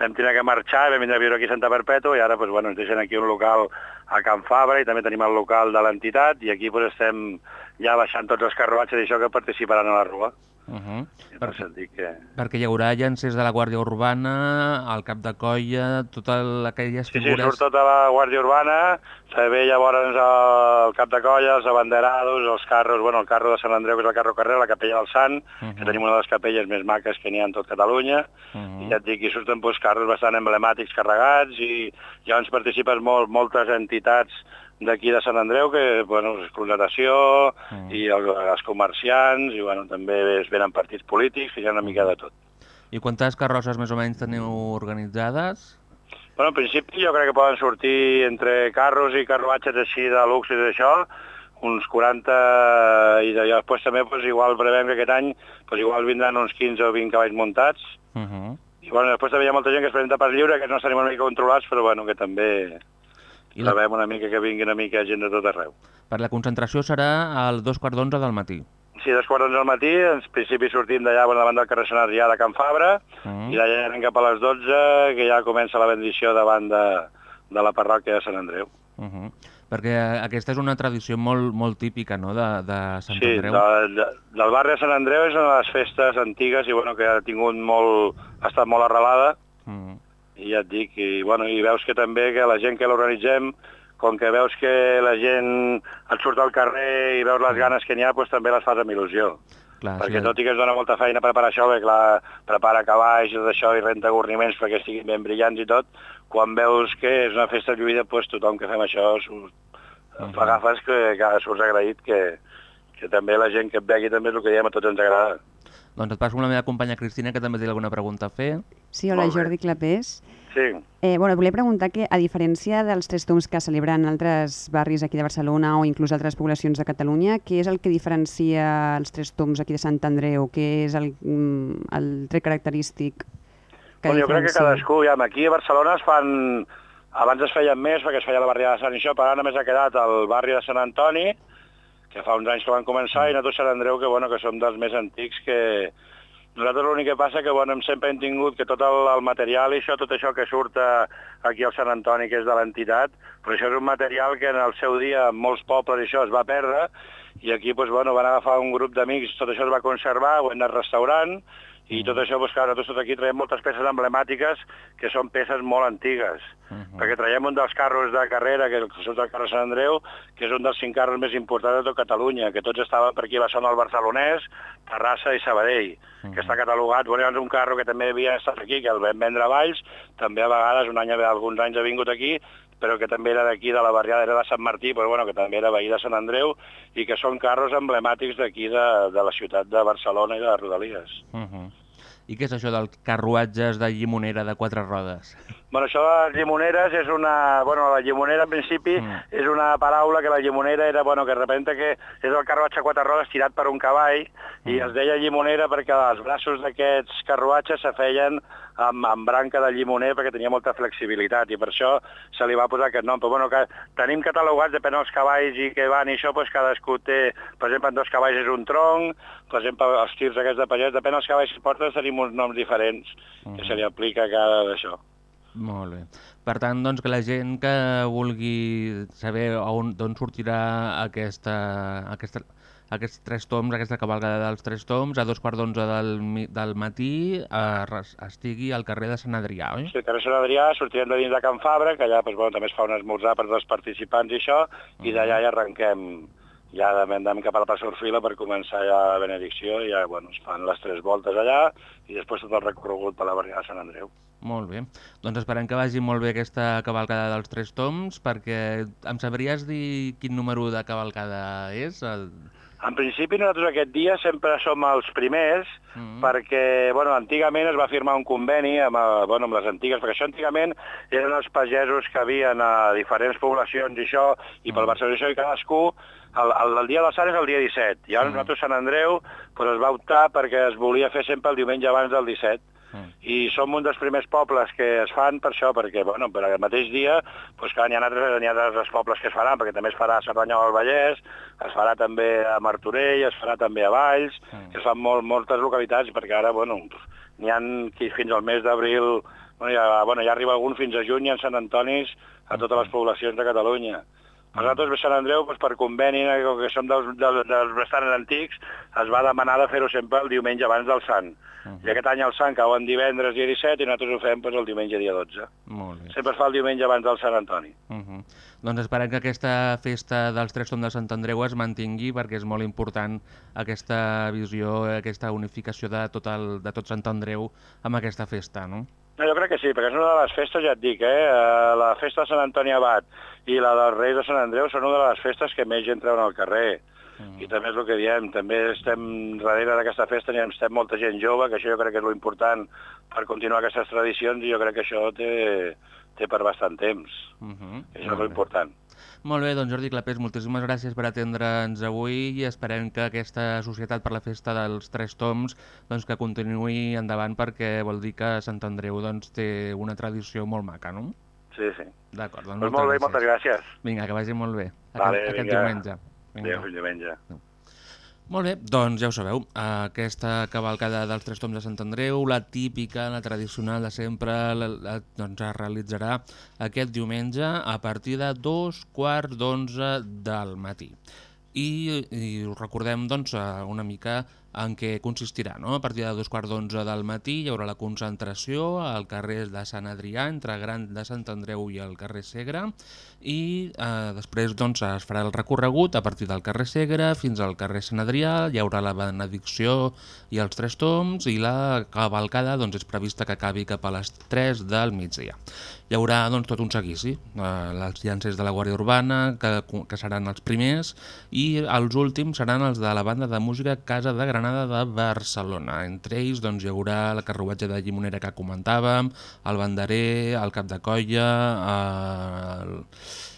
vam tenir que marxar, vam vindre a viure aquí a Santa Perpètua i ara, pues, bueno, ens deixen aquí un local a Can Fabra i també tenim el local de l'entitat i aquí pues, estem ja baixant tots els carruatges i això que participaran a la Rua. Uh -huh. Per que... Perquè hi haurà llancers de la Guàrdia Urbana, el cap de colla, totes aquelles Sí, sí, figures... surt tota la Guàrdia Urbana, se ve llavors el cap de colla, els abanderados, els carros, bueno, el carro de Sant Andreu, que és el carro carrer, la capella del Sant, uh -huh. que tenim una de les capelles més maques que n'hi ha en tot Catalunya, uh -huh. i ja et dic, hi surten doncs, carros bastant emblemàtics carregats, i llavors participen molt, moltes entitats d'aquí de Sant Andreu, que, bueno, és uh -huh. i el, els comerciants, i, bueno, també es venen partits polítics, i hi ha una mica de tot. I quantes carrosses més o menys teniu organitzades? Bueno, en principi jo crec que poden sortir entre carros i carruatges així de luxe i d'això, uns 40 i i després també pues, igual prevem que aquest any pues, igual vindran uns 15 o 20 cavalls muntats Uh -huh. i bueno, després també hi ha molta gent que es presenta per lliure, que no estan una mica controlats, però bueno, que també I la- prevem una mica que vingui una mica gent de tot arreu. Per la concentració serà a dos quarts d'onze del matí. Sí, dos quarts d'onze al matí, en principi sortim d'allà davant del carrer Sant Adrià de Can Fabra, Mm. i d'allà anem cap a les 12, que ja comença la bendició davant de, de la parròquia de Sant Andreu. Uh -huh. Perquè aquesta és una tradició molt, molt típica no? de, de Sant Sí, Andreu. de, de, del barri de Sant Andreu és una de les festes antigues i bueno, que ha tingut molt, ha estat molt arrelada, Mm. I ja et dic, i, bueno, i veus que també que la gent que l'organitzem, com que veus que la gent et surt al carrer i veus les ganes que n'hi ha, doncs també les fas amb il·lusió. Clar, perquè sí, tot i que es dona molta feina preparar això, bé, clar, prepara cavalls i tot això i renta gorniments perquè estiguin ben brillants i tot, quan veus que és una festa lluïda, doncs tothom que fem això surt, Mhm. agafes que, que surts agraït que, que també la gent que et vegi també és el que diem, a tots ens agrada. Doncs et passo amb la meva companya Cristina, que també té alguna pregunta a fer. Sí, hola. Jordi Clapés. Sí, Eh, bueno, volia preguntar que, a diferència dels tres toms que celebren altres barris aquí de Barcelona o inclús altres poblacions de Catalunya, què és el que diferencia els tres toms aquí de Sant Andreu? Què és el, mm, el tret característic que bueno, jo crec que diferencia? cadascú, ja, aquí a Barcelona es fan... Abans es feien més perquè es feia la barriada de Sant i això, però ara només ha quedat el barri de Sant Antoni, que fa uns anys que van començar, i nosaltres Sant Andreu, que, bueno, que som dels més antics, que nosaltres l'únic que passa que bueno, sempre hem tingut que tot el, el material i això, tot això que surt aquí al Sant Antoni, que és de l'entitat, però això és un material que en el seu dia en molts pobles això es va perdre, i aquí doncs, bueno, van agafar un grup d'amics, tot això es va conservar, ho hem anat restaurant, i tot això, doncs, clar, nosaltres tot aquí traiem moltes peces emblemàtiques que són peces molt antigues, Uh -huh. perquè traiem un dels carros de carrera, que és el carrer Sant Andreu, que és un dels cinc carros més importants de tot Catalunya, que tots estaven per aquí a la zona del Barcelonès, Terrassa i Sabadell, que està catalogat, bueno, llavors un carro que també havia estat aquí, que el vam vendre a Valls, també a vegades, un any, alguns anys ha vingut aquí, però que també era d'aquí, de la barriada, era de Sant Martí, però bueno, que també era veí de Sant Andreu, i que són carros emblemàtics d'aquí, de, de la ciutat de Barcelona i de les Rodalies. Uh -huh. I què és això dels carruatges de llimonera de quatre rodes? Bueno, això de les llimoneres és una... Bueno, la llimonera, en principi, Mm. és una paraula que la llimonera era, bueno, que representa que és el carruatge a quatre rodes tirat per un cavall, i es deia llimonera perquè els braços d'aquests carruatges se feien amb, amb branca de llimoner perquè tenia molta flexibilitat, i per això se li va posar aquest nom. Però, bueno, que tenim catalogats, depèn dels cavalls i què van i això, doncs cadascú té, per exemple, en dos cavalls és un tronc, per exemple, els tirs aquests de pagès, depèn dels cavalls que portes, tenim uns noms diferents que se li aplica a cada d'això. Molt bé. Per tant, doncs, que la gent que vulgui saber on- d'on sortirà aquesta, aquesta, aquests tres toms, aquesta cavalgada dels tres toms, a dos quarts d'onze del, del matí eh, estigui al carrer de Sant Adrià, oi? Sí, al carrer Sant Adrià sortirem de dins de Can Fabra, que allà doncs, bueno, també es fa un esmorzar per als participants i això, i d'allà ja arrenquem ja anem cap a la plaça Orfila per començar ja la benedicció i ja bueno, es fan les tres voltes allà i després tot el recorregut per la barriada de Sant Andreu. Molt bé. Doncs esperem que vagi molt bé aquesta cavalcada dels tres toms, perquè em sabries dir quin número de cavalcada és? El... En principi nosaltres aquest dia sempre som els primers Mm. perquè bueno, antigament es va firmar un conveni amb, eh, bueno, amb les antigues, perquè això antigament eren els pagesos que havien a diferents poblacions i això, i pel Barcelona i això, i cadascú, el, el, el dia del Sant és el dia 17, i ara Mm. nosaltres Sant Andreu pues, es va optar perquè es volia fer sempre el diumenge abans del 17, Mm. i som un dels primers pobles que es fan per això, perquè bueno, per el mateix dia doncs, clar, n'hi ha, altres, n'hi ha altres pobles que es faran, perquè també es farà a Cerdanya del Vallès, es farà també a Martorell, es farà també a Valls, Mm. que es fan molt, moltes localitats, perquè ara bueno, n'hi ha qui fins al mes d'abril, bueno, ja, bueno, ja arriba algun fins a juny en Sant Antonis a totes les poblacions de Catalunya. Nosaltres, a Sant Andreu, doncs, per conveni, eh, com que som dels, dels, dels bastant antics, es va demanar de fer-ho sempre el diumenge abans del Sant. I aquest any el Sant cau en divendres dia 17 i nosaltres ho fem doncs, el diumenge dia 12. Molt bé. Sempre es fa el diumenge abans del Sant Antoni. Uh -huh. Doncs esperem que aquesta festa dels Tres Toms de Sant Andreu es mantingui perquè és molt important aquesta visió, aquesta unificació de tot, el, de tot Sant Andreu amb aquesta festa, no? No, jo crec que sí, perquè és una de les festes, ja et dic, eh? eh, la festa de Sant Antoni Abat i la dels Reis de Sant Andreu són una de les festes que més gent treuen al carrer. Mm. I també és el que diem, també estem darrere d'aquesta festa, n'hi estem molta gent jove, que això jo crec que és lo important per continuar aquestes tradicions i jo crec que això té, té per bastant temps. Uh -huh. Això és important. Molt bé, doncs Jordi Clapés, moltíssimes gràcies per atendre'ns avui i esperem que aquesta Societat per la Festa dels Tres Toms doncs, que continuï endavant perquè vol dir que Sant Andreu doncs, té una tradició molt maca, no? Sí, sí. D'acord, doncs Pues molt bé, moltes gràcies. Vinga, que vagi molt bé. Vale, aquest vinga. diumenge. Adéu, fins diumenge. Molt bé, doncs ja ho sabeu, aquesta cavalcada dels Tres Toms de Sant Andreu, la típica, la tradicional de sempre, la, la, doncs es realitzarà aquest diumenge a partir de dos quarts d'onze del matí. I, i us recordem doncs, eh, una mica en què consistirà. No? A partir de dos quarts d'onze del matí hi haurà la concentració al carrer de Sant Adrià, entre Gran de Sant Andreu i el carrer Segre, i eh, després doncs, es farà el recorregut a partir del carrer Segre fins al carrer Sant Adrià, hi haurà la benedicció i els tres toms, i la cavalcada doncs, és prevista que acabi cap a les 3 del migdia. Hi haurà doncs, tot un seguici, eh, els llancers de la Guàrdia Urbana, que, que seran els primers, i els últims seran els de la banda de música Casa de Granada de Barcelona. Entre ells doncs, hi haurà la carruatge de llimonera que comentàvem, el banderer, el cap de colla, el,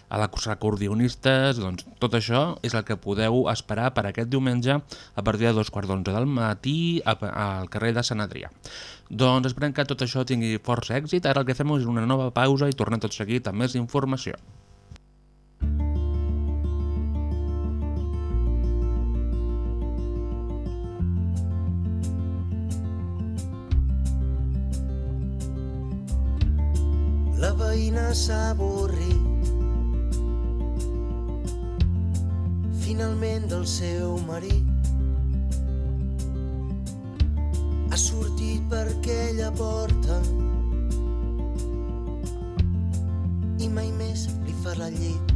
a la acordionistes, doncs tot això és el que podeu esperar per aquest diumenge a partir de dos quarts d'onze del matí al carrer de Sant Adrià. Doncs esperem que tot això tingui força èxit. Ara el que fem és una nova pausa i tornem tot seguit amb més informació. La veïna s'ha avorrit finalment del seu marit. Ha sortit per aquella porta i mai més li farà llit.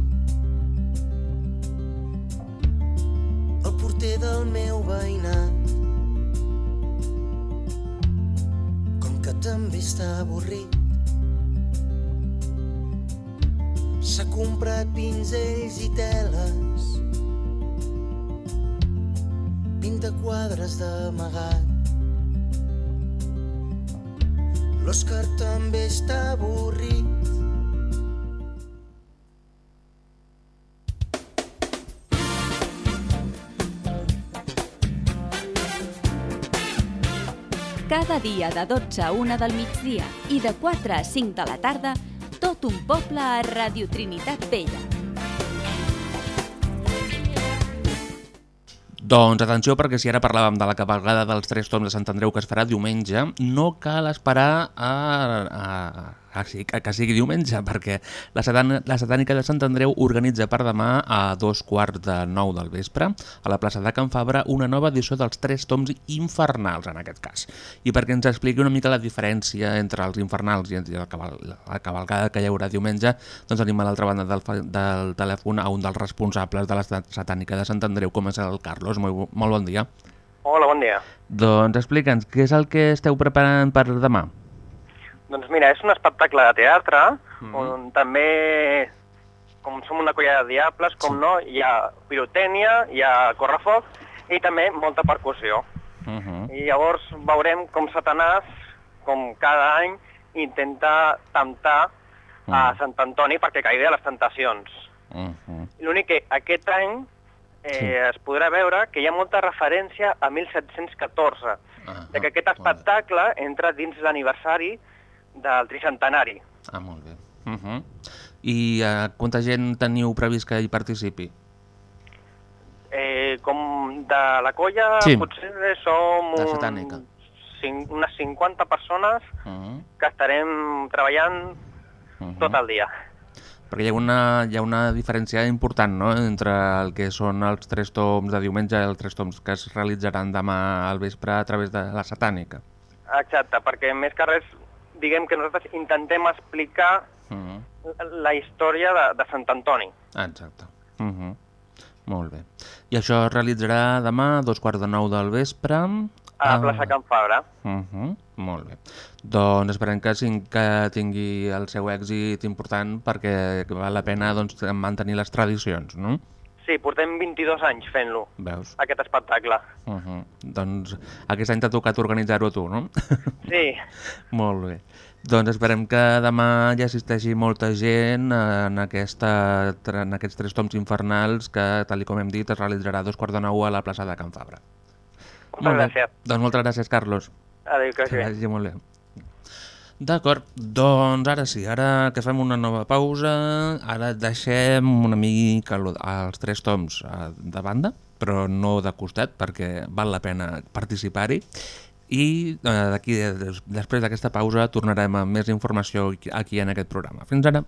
El porter del meu veïnat com que també està avorrit comprat pinzells i teles, 20 quadres d'amagat. L'Òscar també està avorrit. Cada dia de 12 a 1 del migdia i de 4 a 5 de la tarda tot un poble a Radio Trinitat Vella. Doncs atenció perquè si ara parlàvem de la cabalgada dels Tres Toms de Sant Andreu que es farà diumenge, no cal esperar a, a que sigui diumenge perquè la, Satana, la Satànica de Sant Andreu organitza per demà a dos quarts de nou del vespre a la plaça de Can Fabra una nova edició dels Tres Toms infernals en aquest cas. I perquè ens expliqui una mica la diferència entre els infernals i la, cabal, la cavalgada que hi haurà diumenge, doncs tenim a l'altra banda del, del telèfon a un dels responsables de la Satànica de Sant Andreu, com és el Carlos. Molt, molt bon dia. Hola, bon dia. Doncs explica'ns, què és el que esteu preparant per demà? Doncs mira, és un espectacle de teatre, mm -hmm. on també, com som una colla de diables, com sí. no, hi ha pirotènia, hi ha correfoc i també molta percussió. Uh -huh. I llavors veurem com Satanàs, com cada any, intenta temptar uh -huh. a Sant Antoni perquè caigui a les tentacions. Uh -huh. L'únic que aquest any eh, sí. es podrà veure que hi ha molta referència a 1714, uh -huh. de que aquest espectacle entra dins l'aniversari del tricentenari. Ah, molt bé. Uh -huh. I uh, quanta gent teniu previst que hi participi? Eh, com de la colla Sí. potser som La un, satànica. cin, unes 50 persones Uh -huh. que estarem treballant Uh -huh. tot el dia. Perquè hi ha, una, hi ha una diferència important no? entre el que són els tres toms de diumenge i els tres toms que es realitzaran demà al vespre a través de la satànica. Exacte, perquè més que res diguem que nosaltres intentem explicar Uh -huh. la història de, de Sant Antoni. Ah, Exacte. Uh -huh. Molt bé. I això es realitzarà demà a dos quarts de nou del vespre. A la plaça Can Fabra. Uh -huh. Molt bé. Doncs esperem que, que tingui el seu èxit important perquè val la pena doncs, mantenir les tradicions, no? Sí, portem 22 anys fent-lo, aquest espectacle. Uh -huh. Doncs aquest any t'ha tocat organitzar-ho a tu, no? Sí, Molt bé. Doncs esperem que demà hi assisteixi molta gent en, aquesta, en aquests tres toms infernals que, tal com hem dit, es realitzarà dos quarts de nou a la plaça de Can Fabra. moltes gràcies. Doncs moltes gràcies, Carlos. Adéu, que vagi bé. vagi molt bé. D'acord, doncs ara sí, ara que fem una nova pausa, ara deixem una mica els tres toms eh, de banda, però no de costat, perquè val la pena participar-hi. I eh, d'aquí, des- després d'aquesta pausa, tornarem amb més informació aquí en aquest programa. Fins ara.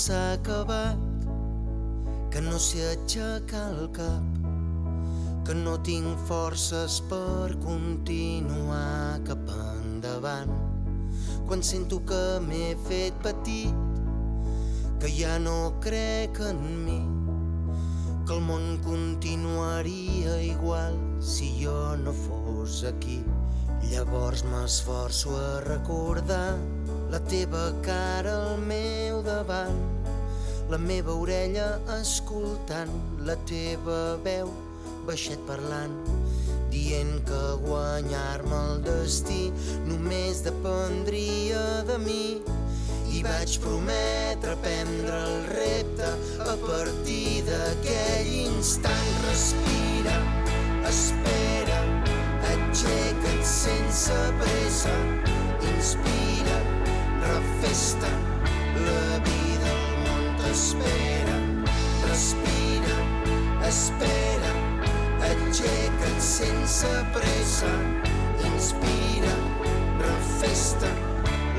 S'ha acabat, que no sé aixecar el cap, que no tinc forces per continuar cap endavant. Quan sento que m'he fet petit, que ja no crec en mi, que el món continuaria igual si jo no fos aquí. Llavors m'esforço a recordar la teva cara al meu davant, la meva orella escoltant, la teva veu baixet parlant, dient que guanyar-me el destí només dependria de mi. I vaig prometre prendre el repte a partir d'aquell instant. Respira, espera, aixeca't sense pressa, t'espera. Respira, espera, sense pressa, inspira, refesta,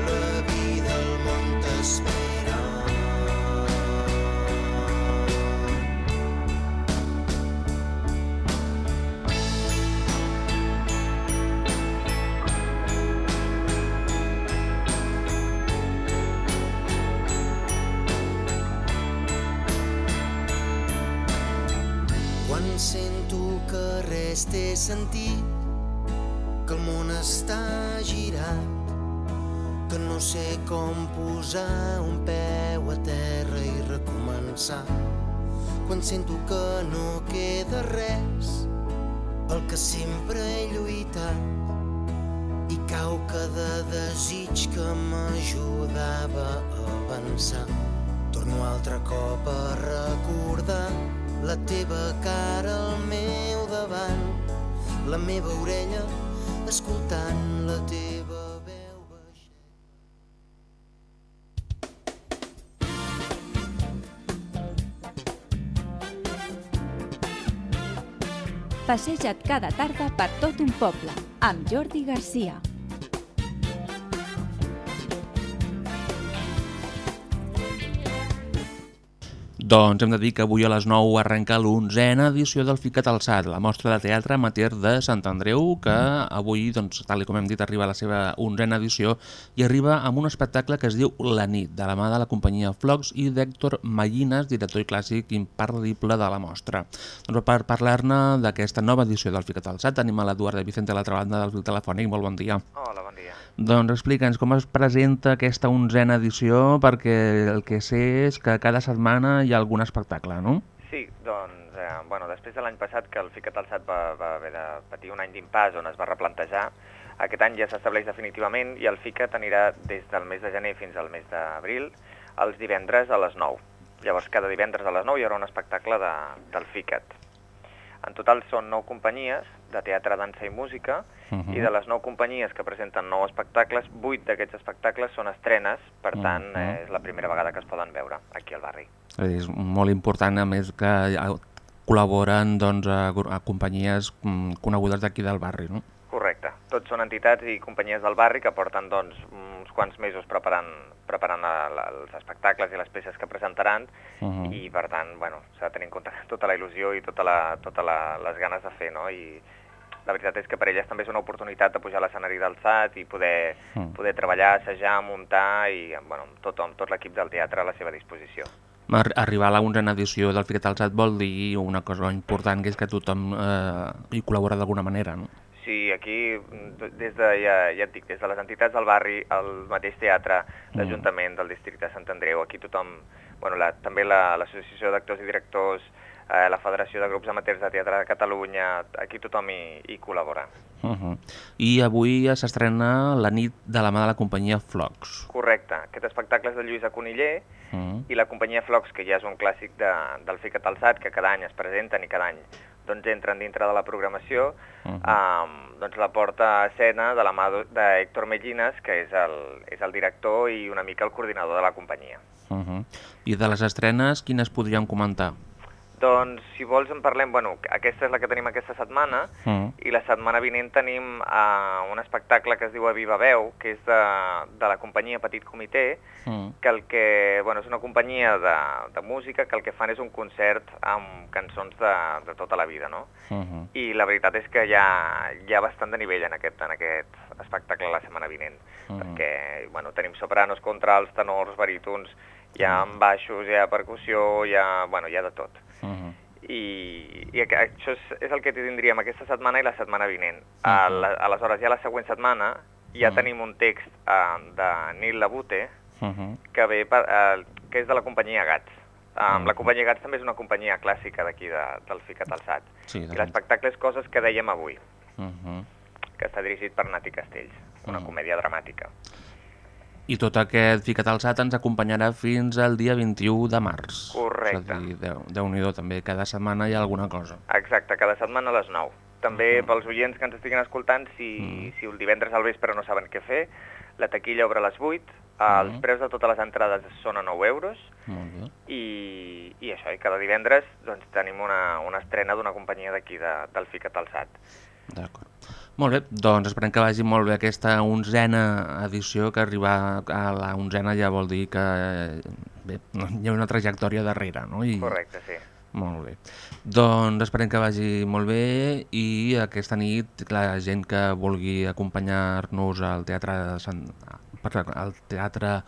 la vida al món t'espera. Té sentit, que el món està girat, que no sé com posar un peu a terra i recomençar. Quan sento que no queda res, el que sempre he lluitat, i cau cada desig que m'ajudava a avançar. Torno altre cop a recordar la teva cara al meu davant, la meva orella escoltant la teva veu. Passeja't cada tarda per tot un poble, amb Jordi Garcia. Doncs hem de dir que avui a les 9 arrenca l'onzena edició del Ficat Alçat, la mostra de teatre amateur de Sant Andreu, que avui, doncs, tal com hem dit, arriba a la seva onzena edició i arriba amb un espectacle que es diu La nit, de la mà de la companyia Flocs i d'Hèctor Mallines, director i clàssic imperdible de la mostra. Doncs per parlar-ne d'aquesta nova edició del Ficat Alçat, tenim a l'Eduard de Vicente a l'altra banda del fil telefònic. Molt bon dia. Hola, bon dia. Doncs explica'ns com es presenta aquesta onzena edició, perquè el que sé és que cada setmana hi ha algun espectacle, no? Sí, doncs, eh, bueno, després de l'any passat que el Ficat Alçat va, va haver de patir un any d'impàs on es va replantejar, aquest any ja s'estableix definitivament i el Ficat anirà des del mes de gener fins al mes d'abril els divendres a les 9. Llavors, cada divendres a les 9 hi haurà un espectacle de, del Ficat. En total són 9 companyies de teatre, dansa i música, Mhm. i de les 9 companyies que presenten 9 espectacles, 8 d'aquests espectacles són estrenes, per tant, Mhm. eh, és la primera vegada que es poden veure aquí al barri. És molt important, a més, que eh, col·laboren doncs, a, a companyies mm, conegudes d'aquí del barri, no? Correcte. Tots són entitats i companyies del barri que porten doncs, uns quants mesos preparant, preparant la, els espectacles i les peces que presentaran Mhm. i per tant bueno, s'ha de tenir en compte tota la il·lusió i tota la, tota la, les ganes de fer no? i la veritat és que per elles també és una oportunitat de pujar a l'escenari d'alçat i poder, Mm. poder treballar, assajar, muntar i bueno, amb tot, amb tot l'equip del teatre a la seva disposició. Ar arribar a la onzena edició del Ficat Alçat vol dir una cosa important, que és que tothom eh, hi col·labora d'alguna manera, no? Sí, aquí, des de, ja, ja et dic, des de les entitats del barri, el mateix teatre, l'Ajuntament del districte de Sant Andreu, aquí tothom bueno, la, també la- l'Associació d'Actors i Directors, eh, la Federació de Grups Amateurs de Teatre de Catalunya, aquí tothom hi, hi col·labora. Uh -huh. I avui s'estrena la nit de la mà de la companyia Flox. Correcte. Aquest espectacle és de Lluïsa Coniller Uh -huh. i la companyia Flox, que ja és un clàssic de, del Ficat Alçat, que cada any es presenten i cada any doncs, entren dintre de la programació, Uh -huh. um, doncs la porta a escena de la mà d'H- d'Héctor Mellines, que és el, és el director i una mica el coordinador de la companyia. Uh -huh. I de les estrenes, quines podríem comentar? Doncs, si vols, en parlem... Bueno, aquesta és la que tenim aquesta setmana, Uh i la setmana vinent tenim uh, un espectacle que es diu A Viva Veu, que és de, de la companyia Petit Comitè, -huh. que el que, bueno, és una companyia de, de música que el que fan és un concert amb cançons de, de tota la vida, no? Uh -huh. I la veritat és que hi ha, hi ha bastant de nivell en aquest, en aquest espectacle la setmana vinent, Uh -huh. perquè bueno, tenim sopranos, contrals, tenors, barítons, hi ha baixos, hi ha percussió, hi ha, bueno, hi ha de tot. Uh -huh. I, i això és, és el que tindríem aquesta setmana i la setmana vinent. Mhm. A la, aleshores, ja la següent setmana ja Mhm. tenim un text uh, de Nil Labute, Uh -huh. que ve per, uh, que és de la companyia Gats. Um. La companyia Gats també és una companyia clàssica d'aquí de, del Ficat Alçat. Sí, I l'espectacle és Coses que dèiem avui, Uh -huh. que està dirigit per Nati Castells, una Mhm. comèdia dramàtica. I tot aquest Ficat Alçat ens acompanyarà fins al dia 21 de març. Correcte. És a dir, Déu- Déu-n'hi-do, també cada setmana hi ha alguna cosa. Exacte, cada setmana a les 9. També pels oients que ens estiguin escoltant, si, si el divendres al vespre no saben què fer, la taquilla obre a les 8, els Mhm. preus de totes les entrades són a 9 euros, Molt bé. i, i això, i cada divendres doncs, tenim una, una estrena d'una companyia d'aquí de, del Ficat Alçat. D'acord. Molt bé, doncs esperem que vagi molt bé aquesta onzena edició, que arribar a la onzena ja vol dir que bé, hi ha una trajectòria darrere, no? I... Correcte, sí. Molt bé. Doncs esperem que vagi molt bé i aquesta nit la gent que vulgui acompanyar-nos al teatre de Sant... per- al teatre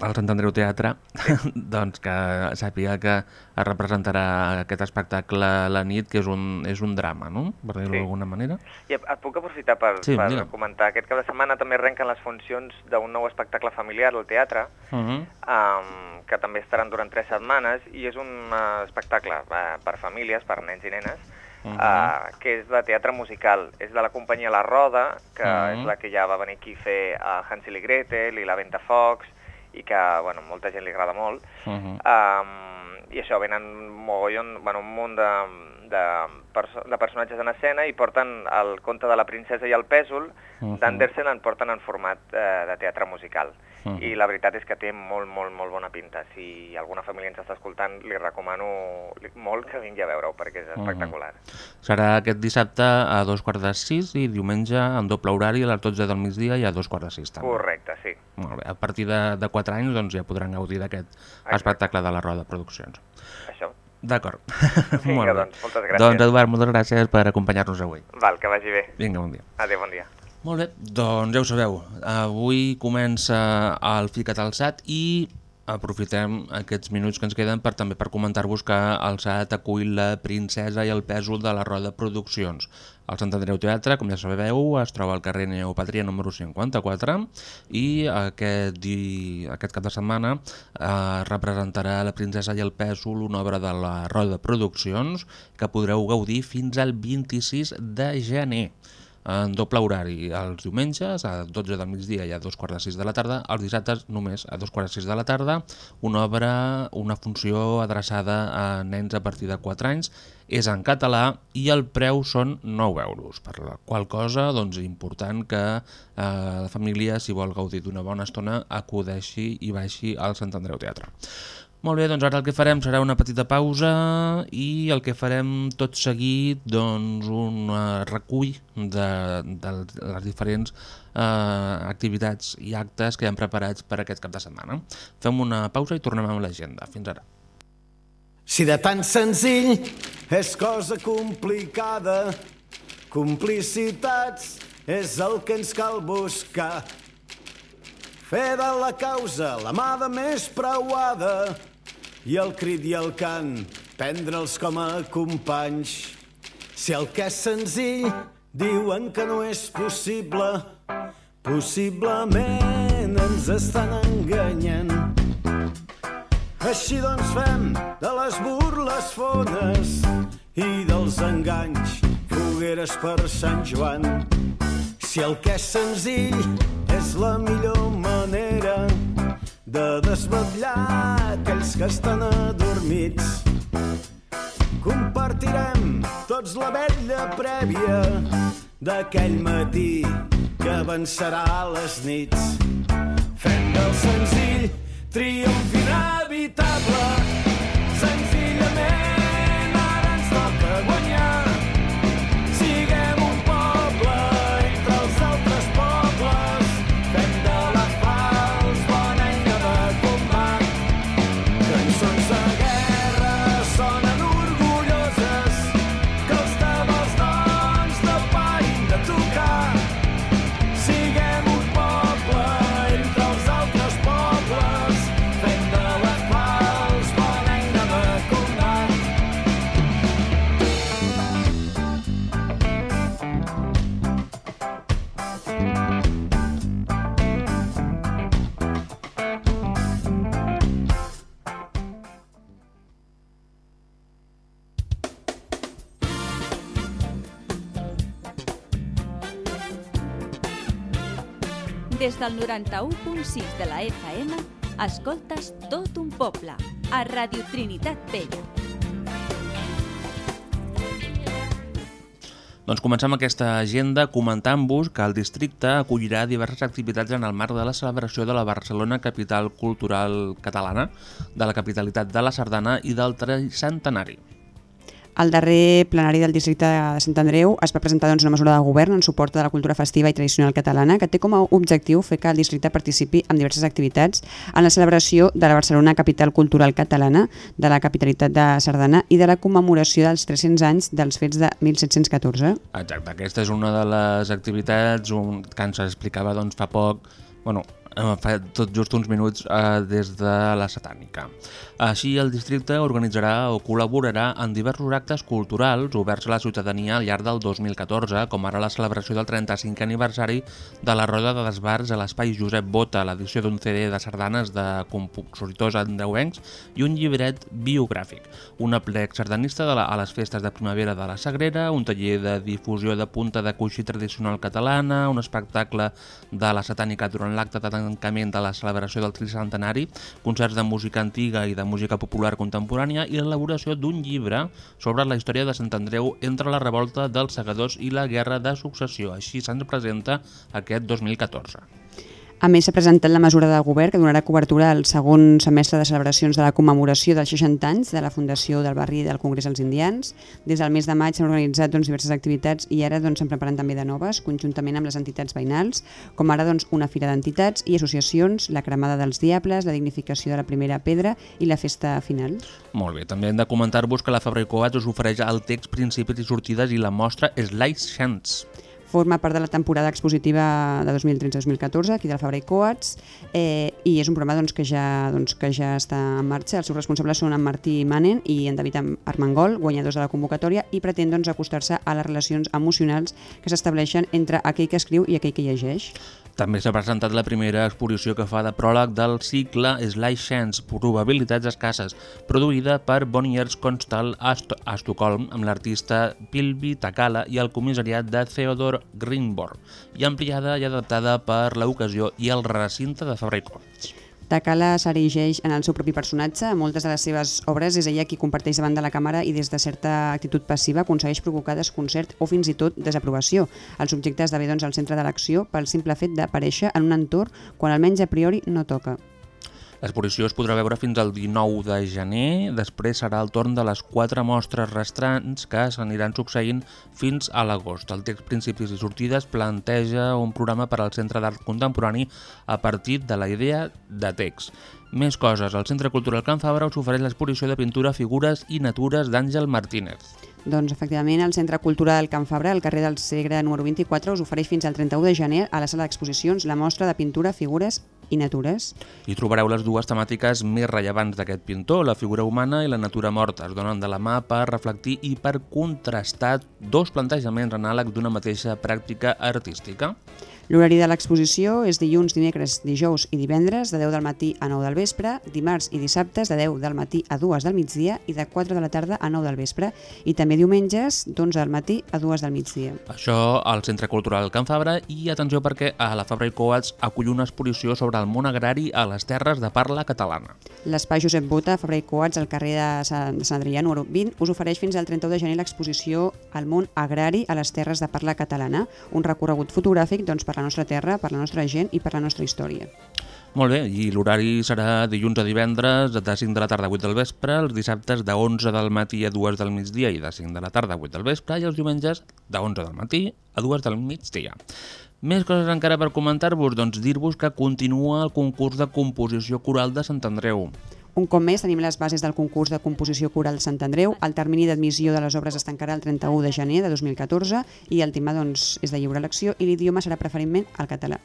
al Sant Andreu Teatre, doncs que sàpiga que es representarà aquest espectacle la nit, que és un, és un drama, no? Per dir-ho Sí. d'alguna manera. I et puc aprofitar per, Sí, per comentar, aquest cap de setmana també arrenquen les funcions d'un nou espectacle familiar al teatre, Uh -huh. um, que també estaran durant tres setmanes, i és un uh, espectacle uh, per famílies, per nens i nenes, Mhm. uh, que és de teatre musical. És de la companyia La Roda, que Mhm. és la que ja va venir aquí a fer uh, Hansel i Gretel i La Ventafocs, i que, bueno, molta gent li agrada molt. Uh -huh. Um, I això, venen mogollon, bueno, un munt de, de, perso de personatges en escena i porten el conte de la princesa i el pèsol Mhm. d'Andersen en porten en format eh, de teatre musical. Mhm. I la veritat és que té molt, molt, molt bona pinta. Si alguna família ens està escoltant, li recomano molt que vingui a veure-ho, perquè és Mhm. espectacular. Serà aquest dissabte a dos quarts de sis i diumenge en doble horari a les 12 del migdia i a dos quarts de sis també. Correcte, sí. Molt bé. A partir de, de 4 anys doncs, ja podran gaudir d'aquest espectacle de la Roda Produccions. Això. D'acord. Vinga, Molt bé. doncs, moltes gràcies. Doncs, Eduard, moltes gràcies per acompanyar-nos avui. Val, que vagi bé. Vinga, bon dia. Adéu, bon dia. Molt bé, doncs ja ho sabeu, avui comença el Ficat Alçat i aprofitem aquests minuts que ens queden per també per comentar-vos que el SAT acull la Princesa i el Pèsol de la Roda Produccions. El Sant Andreu Teatre, com ja sabeu, es troba al carrer Neopatria número 54 i aquest, di... aquest cap de setmana eh, representarà la Princesa i el Pèsol, una obra de la Roda Produccions que podreu gaudir fins al 26 de gener en doble horari els diumenges a 12 del migdia i a dos quarts de sis de la tarda, els dissabtes només a dos quarts de sis de la tarda, una obra, una funció adreçada a nens a partir de 4 anys, és en català i el preu són 9 euros, per la qual cosa doncs important que eh, la família, si vol gaudir d'una bona estona, acudeixi i baixi al Sant Andreu Teatre. Molt bé, doncs ara el que farem serà una petita pausa i el que farem tot seguit doncs un recull de, de les diferents eh, activitats i actes que hi preparats per aquest cap de setmana. Fem una pausa i tornem amb l'agenda. Fins ara. Si de tan senzill és cosa complicada, complicitats és el que ens cal buscar. Fer de la causa la mà de més preuada i el crit i el cant prendre'ls com a companys. Si el que és senzill diuen que no és possible, possiblement ens estan enganyant. Així doncs fem de les burles fones i dels enganys fogueres per Sant Joan. Si el que és senzill és la millor manera de desvetllar aquells que estan adormits, compartirem tots la vella prèvia d'aquell matí que avançarà a les nits. Fem del senzill triomf inevitable. Senzillament ara ens toca guanyar. Del 91.6 de la FM, escoltes tot un poble, a Radio Trinitat Vella. Doncs comencem aquesta agenda comentant-vos que el districte acollirà diverses activitats en el marc de la celebració de la Barcelona Capital Cultural Catalana, de la capitalitat de la Sardana i del tricentenari. Al darrer plenari del districte de Sant Andreu es va presentar doncs, una mesura de govern en suport de la cultura festiva i tradicional catalana que té com a objectiu fer que el districte participi en diverses activitats en la celebració de la Barcelona Capital Cultural Catalana, de la capitalitat de Sardana i de la commemoració dels 300 anys dels fets de 1714. Exacte, aquesta és una de les activitats un, que ens explicava doncs, fa poc, bueno, eh, fa tot just uns minuts eh, des de la satànica. Així, el districte organitzarà o col·laborarà en diversos actes culturals oberts a la ciutadania al llarg del 2014, com ara la celebració del 35è aniversari de la Roda de Desbars a l'Espai Josep Bota, l'edició d'un CD de sardanes de compositors andreuencs i un llibret biogràfic, un aplec sardanista de la, a les festes de primavera de la Sagrera, un taller de difusió de punta de coixí tradicional catalana, un espectacle de la satànica durant l'acte de tancament de la celebració del tricentenari, concerts de música antiga i de música popular contemporània i l'elaboració d'un llibre sobre la història de Sant Andreu entre la revolta dels segadors i la guerra de successió. Així se'ns presenta aquest 2014. A més, s'ha presentat la mesura de govern que donarà cobertura al segon semestre de celebracions de la commemoració dels 60 anys de la Fundació del Barri del Congrés dels Indians. Des del mes de maig s'han organitzat doncs, diverses activitats i ara s'han doncs, preparat també de noves, conjuntament amb les entitats veïnals, com ara doncs, una fira d'entitats i associacions, la cremada dels diables, la dignificació de la primera pedra i la festa final. Molt bé, també hem de comentar-vos que la Fabra us ofereix el text Principis i sortides i la mostra Slice Chance. Forma part de la temporada expositiva de 2013-2014, aquí del Fabra i Coats, eh, i és un programa doncs, que, ja, doncs, que ja està en marxa. Els seus responsables són en Martí Manen i en David Armengol, guanyadors de la convocatòria, i pretén doncs, acostar-se a les relacions emocionals que s'estableixen entre aquell que escriu i aquell que llegeix. També s'ha presentat la primera exposició que fa de pròleg del cicle Slice Chance, Probabilitats Escasses, produïda per Bonniers Constal a, Est a Estocolm amb l'artista Pilvi Takala i el comissariat de Theodor Greenborg i ampliada i adaptada per l'ocasió i el recinte de Fabra Coats. Takala s'erigeix en el seu propi personatge. A moltes de les seves obres és ella qui comparteix davant de la càmera i des de certa actitud passiva aconsegueix provocar desconcert o fins i tot desaprovació. El subjecte esdevé doncs, al centre de l'acció pel simple fet d'aparèixer en un entorn quan almenys a priori no toca. L'exposició es podrà veure fins al 19 de gener, després serà el torn de les quatre mostres restrants que s'aniran succeint fins a l'agost. El text Principis i sortides planteja un programa per al Centre d'Art Contemporani a partir de la idea de text. Més coses, el Centre Cultural Can Fabra us ofereix l'exposició de pintura Figures i Natures d'Àngel Martínez. Doncs efectivament el Centre Cultural Can Fabra, al carrer del Segre número 24, us ofereix fins al 31 de gener a la sala d'exposicions la mostra de pintura Figures i Natures. Hi trobareu les dues temàtiques més rellevants d'aquest pintor, la figura humana i la natura morta. Es donen de la mà per reflectir i per contrastar dos plantejaments anàlegs d'una mateixa pràctica artística. L'horari de l'exposició és dilluns, dimecres, dijous i divendres de 10 del matí a 9 del vespre, dimarts i dissabtes de 10 del matí a 2 del migdia i de 4 de la tarda a 9 del vespre i també diumenges d'11 del matí a 2 del migdia. Això al Centre Cultural Can Fabra i atenció perquè a la Fabra i Coats acull una exposició sobre el món agrari a les terres de parla catalana. L'espai Josep Bota, Fabra i Coats, al carrer de Sant, Adrià, número 20, us ofereix fins al 31 de gener l'exposició al món agrari a les terres de parla catalana, un recorregut fotogràfic doncs, per la nostra terra, per la nostra gent i per la nostra història. Molt bé, i l'horari serà dilluns a divendres de 5 de la tarda a 8 del vespre, els dissabtes de 11 del matí a 2 del migdia i de 5 de la tarda a 8 del vespre i els diumenges de 11 del matí a 2 del migdia. Més coses encara per comentar-vos, doncs dir-vos que continua el concurs de composició coral de Sant Andreu. Un cop més tenim les bases del concurs de composició coral Sant Andreu. El termini d'admissió de les obres es tancarà el 31 de gener de 2014 i el tema doncs, és de lliure elecció i l'idioma serà preferentment el català.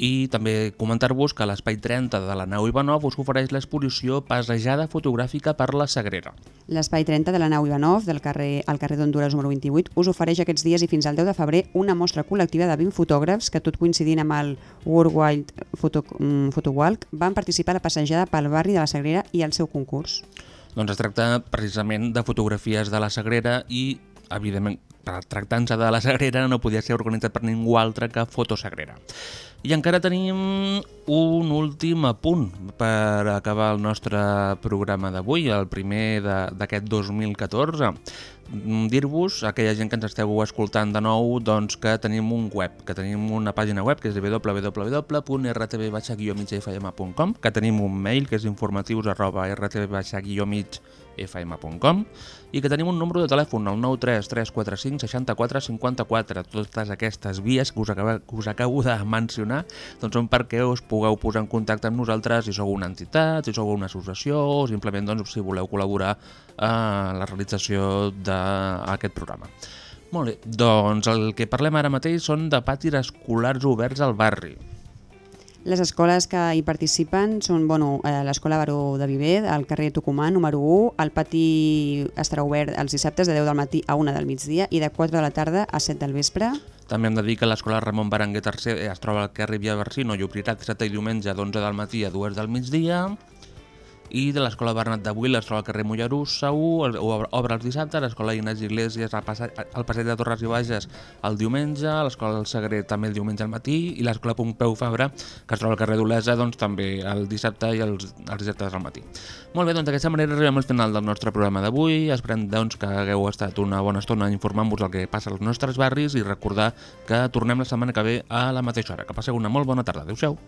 I també comentar-vos que l'Espai 30 de la nau Ivanov us ofereix l'exposició Passejada fotogràfica per la Sagrera. L'Espai 30 de la nau Ivanov, del carrer, al carrer d'Honduras número 28, us ofereix aquests dies i fins al 10 de febrer una mostra col·lectiva de 20 fotògrafs que, tot coincidint amb el World Wide Photo, um, Photo Walk, van participar a la passejada pel barri de la Sagrera i al seu concurs. Doncs es tracta precisament de fotografies de la Sagrera i, evidentment, tractant-se de la Sagrera no podia ser organitzat per ningú altre que Fotosagrera. I encara tenim un últim apunt per acabar el nostre programa d'avui, el primer d'aquest 2014. Dir-vos, a aquella gent que ens esteu escoltant de nou, doncs que tenim un web, que tenim una pàgina web que és www.rtv-migfm.com, que tenim un mail que és informatius arroba rtv-migfm.com i que tenim un número de telèfon, el 93 345 64 54. Totes aquestes vies que us acabo, que us acabo de mencionar doncs són perquè us pugueu posar en contacte amb nosaltres si sou una entitat, si sou una associació o simplement doncs, si voleu col·laborar a la realització d'aquest programa. Molt bé, doncs el que parlem ara mateix són de patis escolars oberts al barri. Les escoles que hi participen són bueno, eh, l'Escola Baró de Viver, al carrer Tucumà, número 1. El pati estarà obert els dissabtes de 10 del matí a 1 del migdia i de 4 de la tarda a 7 del vespre. També hem de dir que l'escola Ramon Berenguer III es troba al carrer Via Versino i obrirà dissabte i diumenge d'11 del matí a 2 del migdia i de l'Escola Bernat de Buil es troba al carrer Mollerussa 1, obre els dissabtes, l'Escola Ignasi Iglesias al passeig, de Torres i Bages el diumenge, l'Escola del Sagret també el diumenge al matí i l'Escola Pompeu Fabra, que es troba al carrer d'Olesa, doncs també el dissabte i els, els dissabtes al matí. Molt bé, doncs d'aquesta manera arribem al final del nostre programa d'avui, esperem doncs, que hagueu estat una bona estona informant-vos del que passa als nostres barris i recordar que tornem la setmana que ve a la mateixa hora. Que passeu una molt bona tarda. Adéu-siau.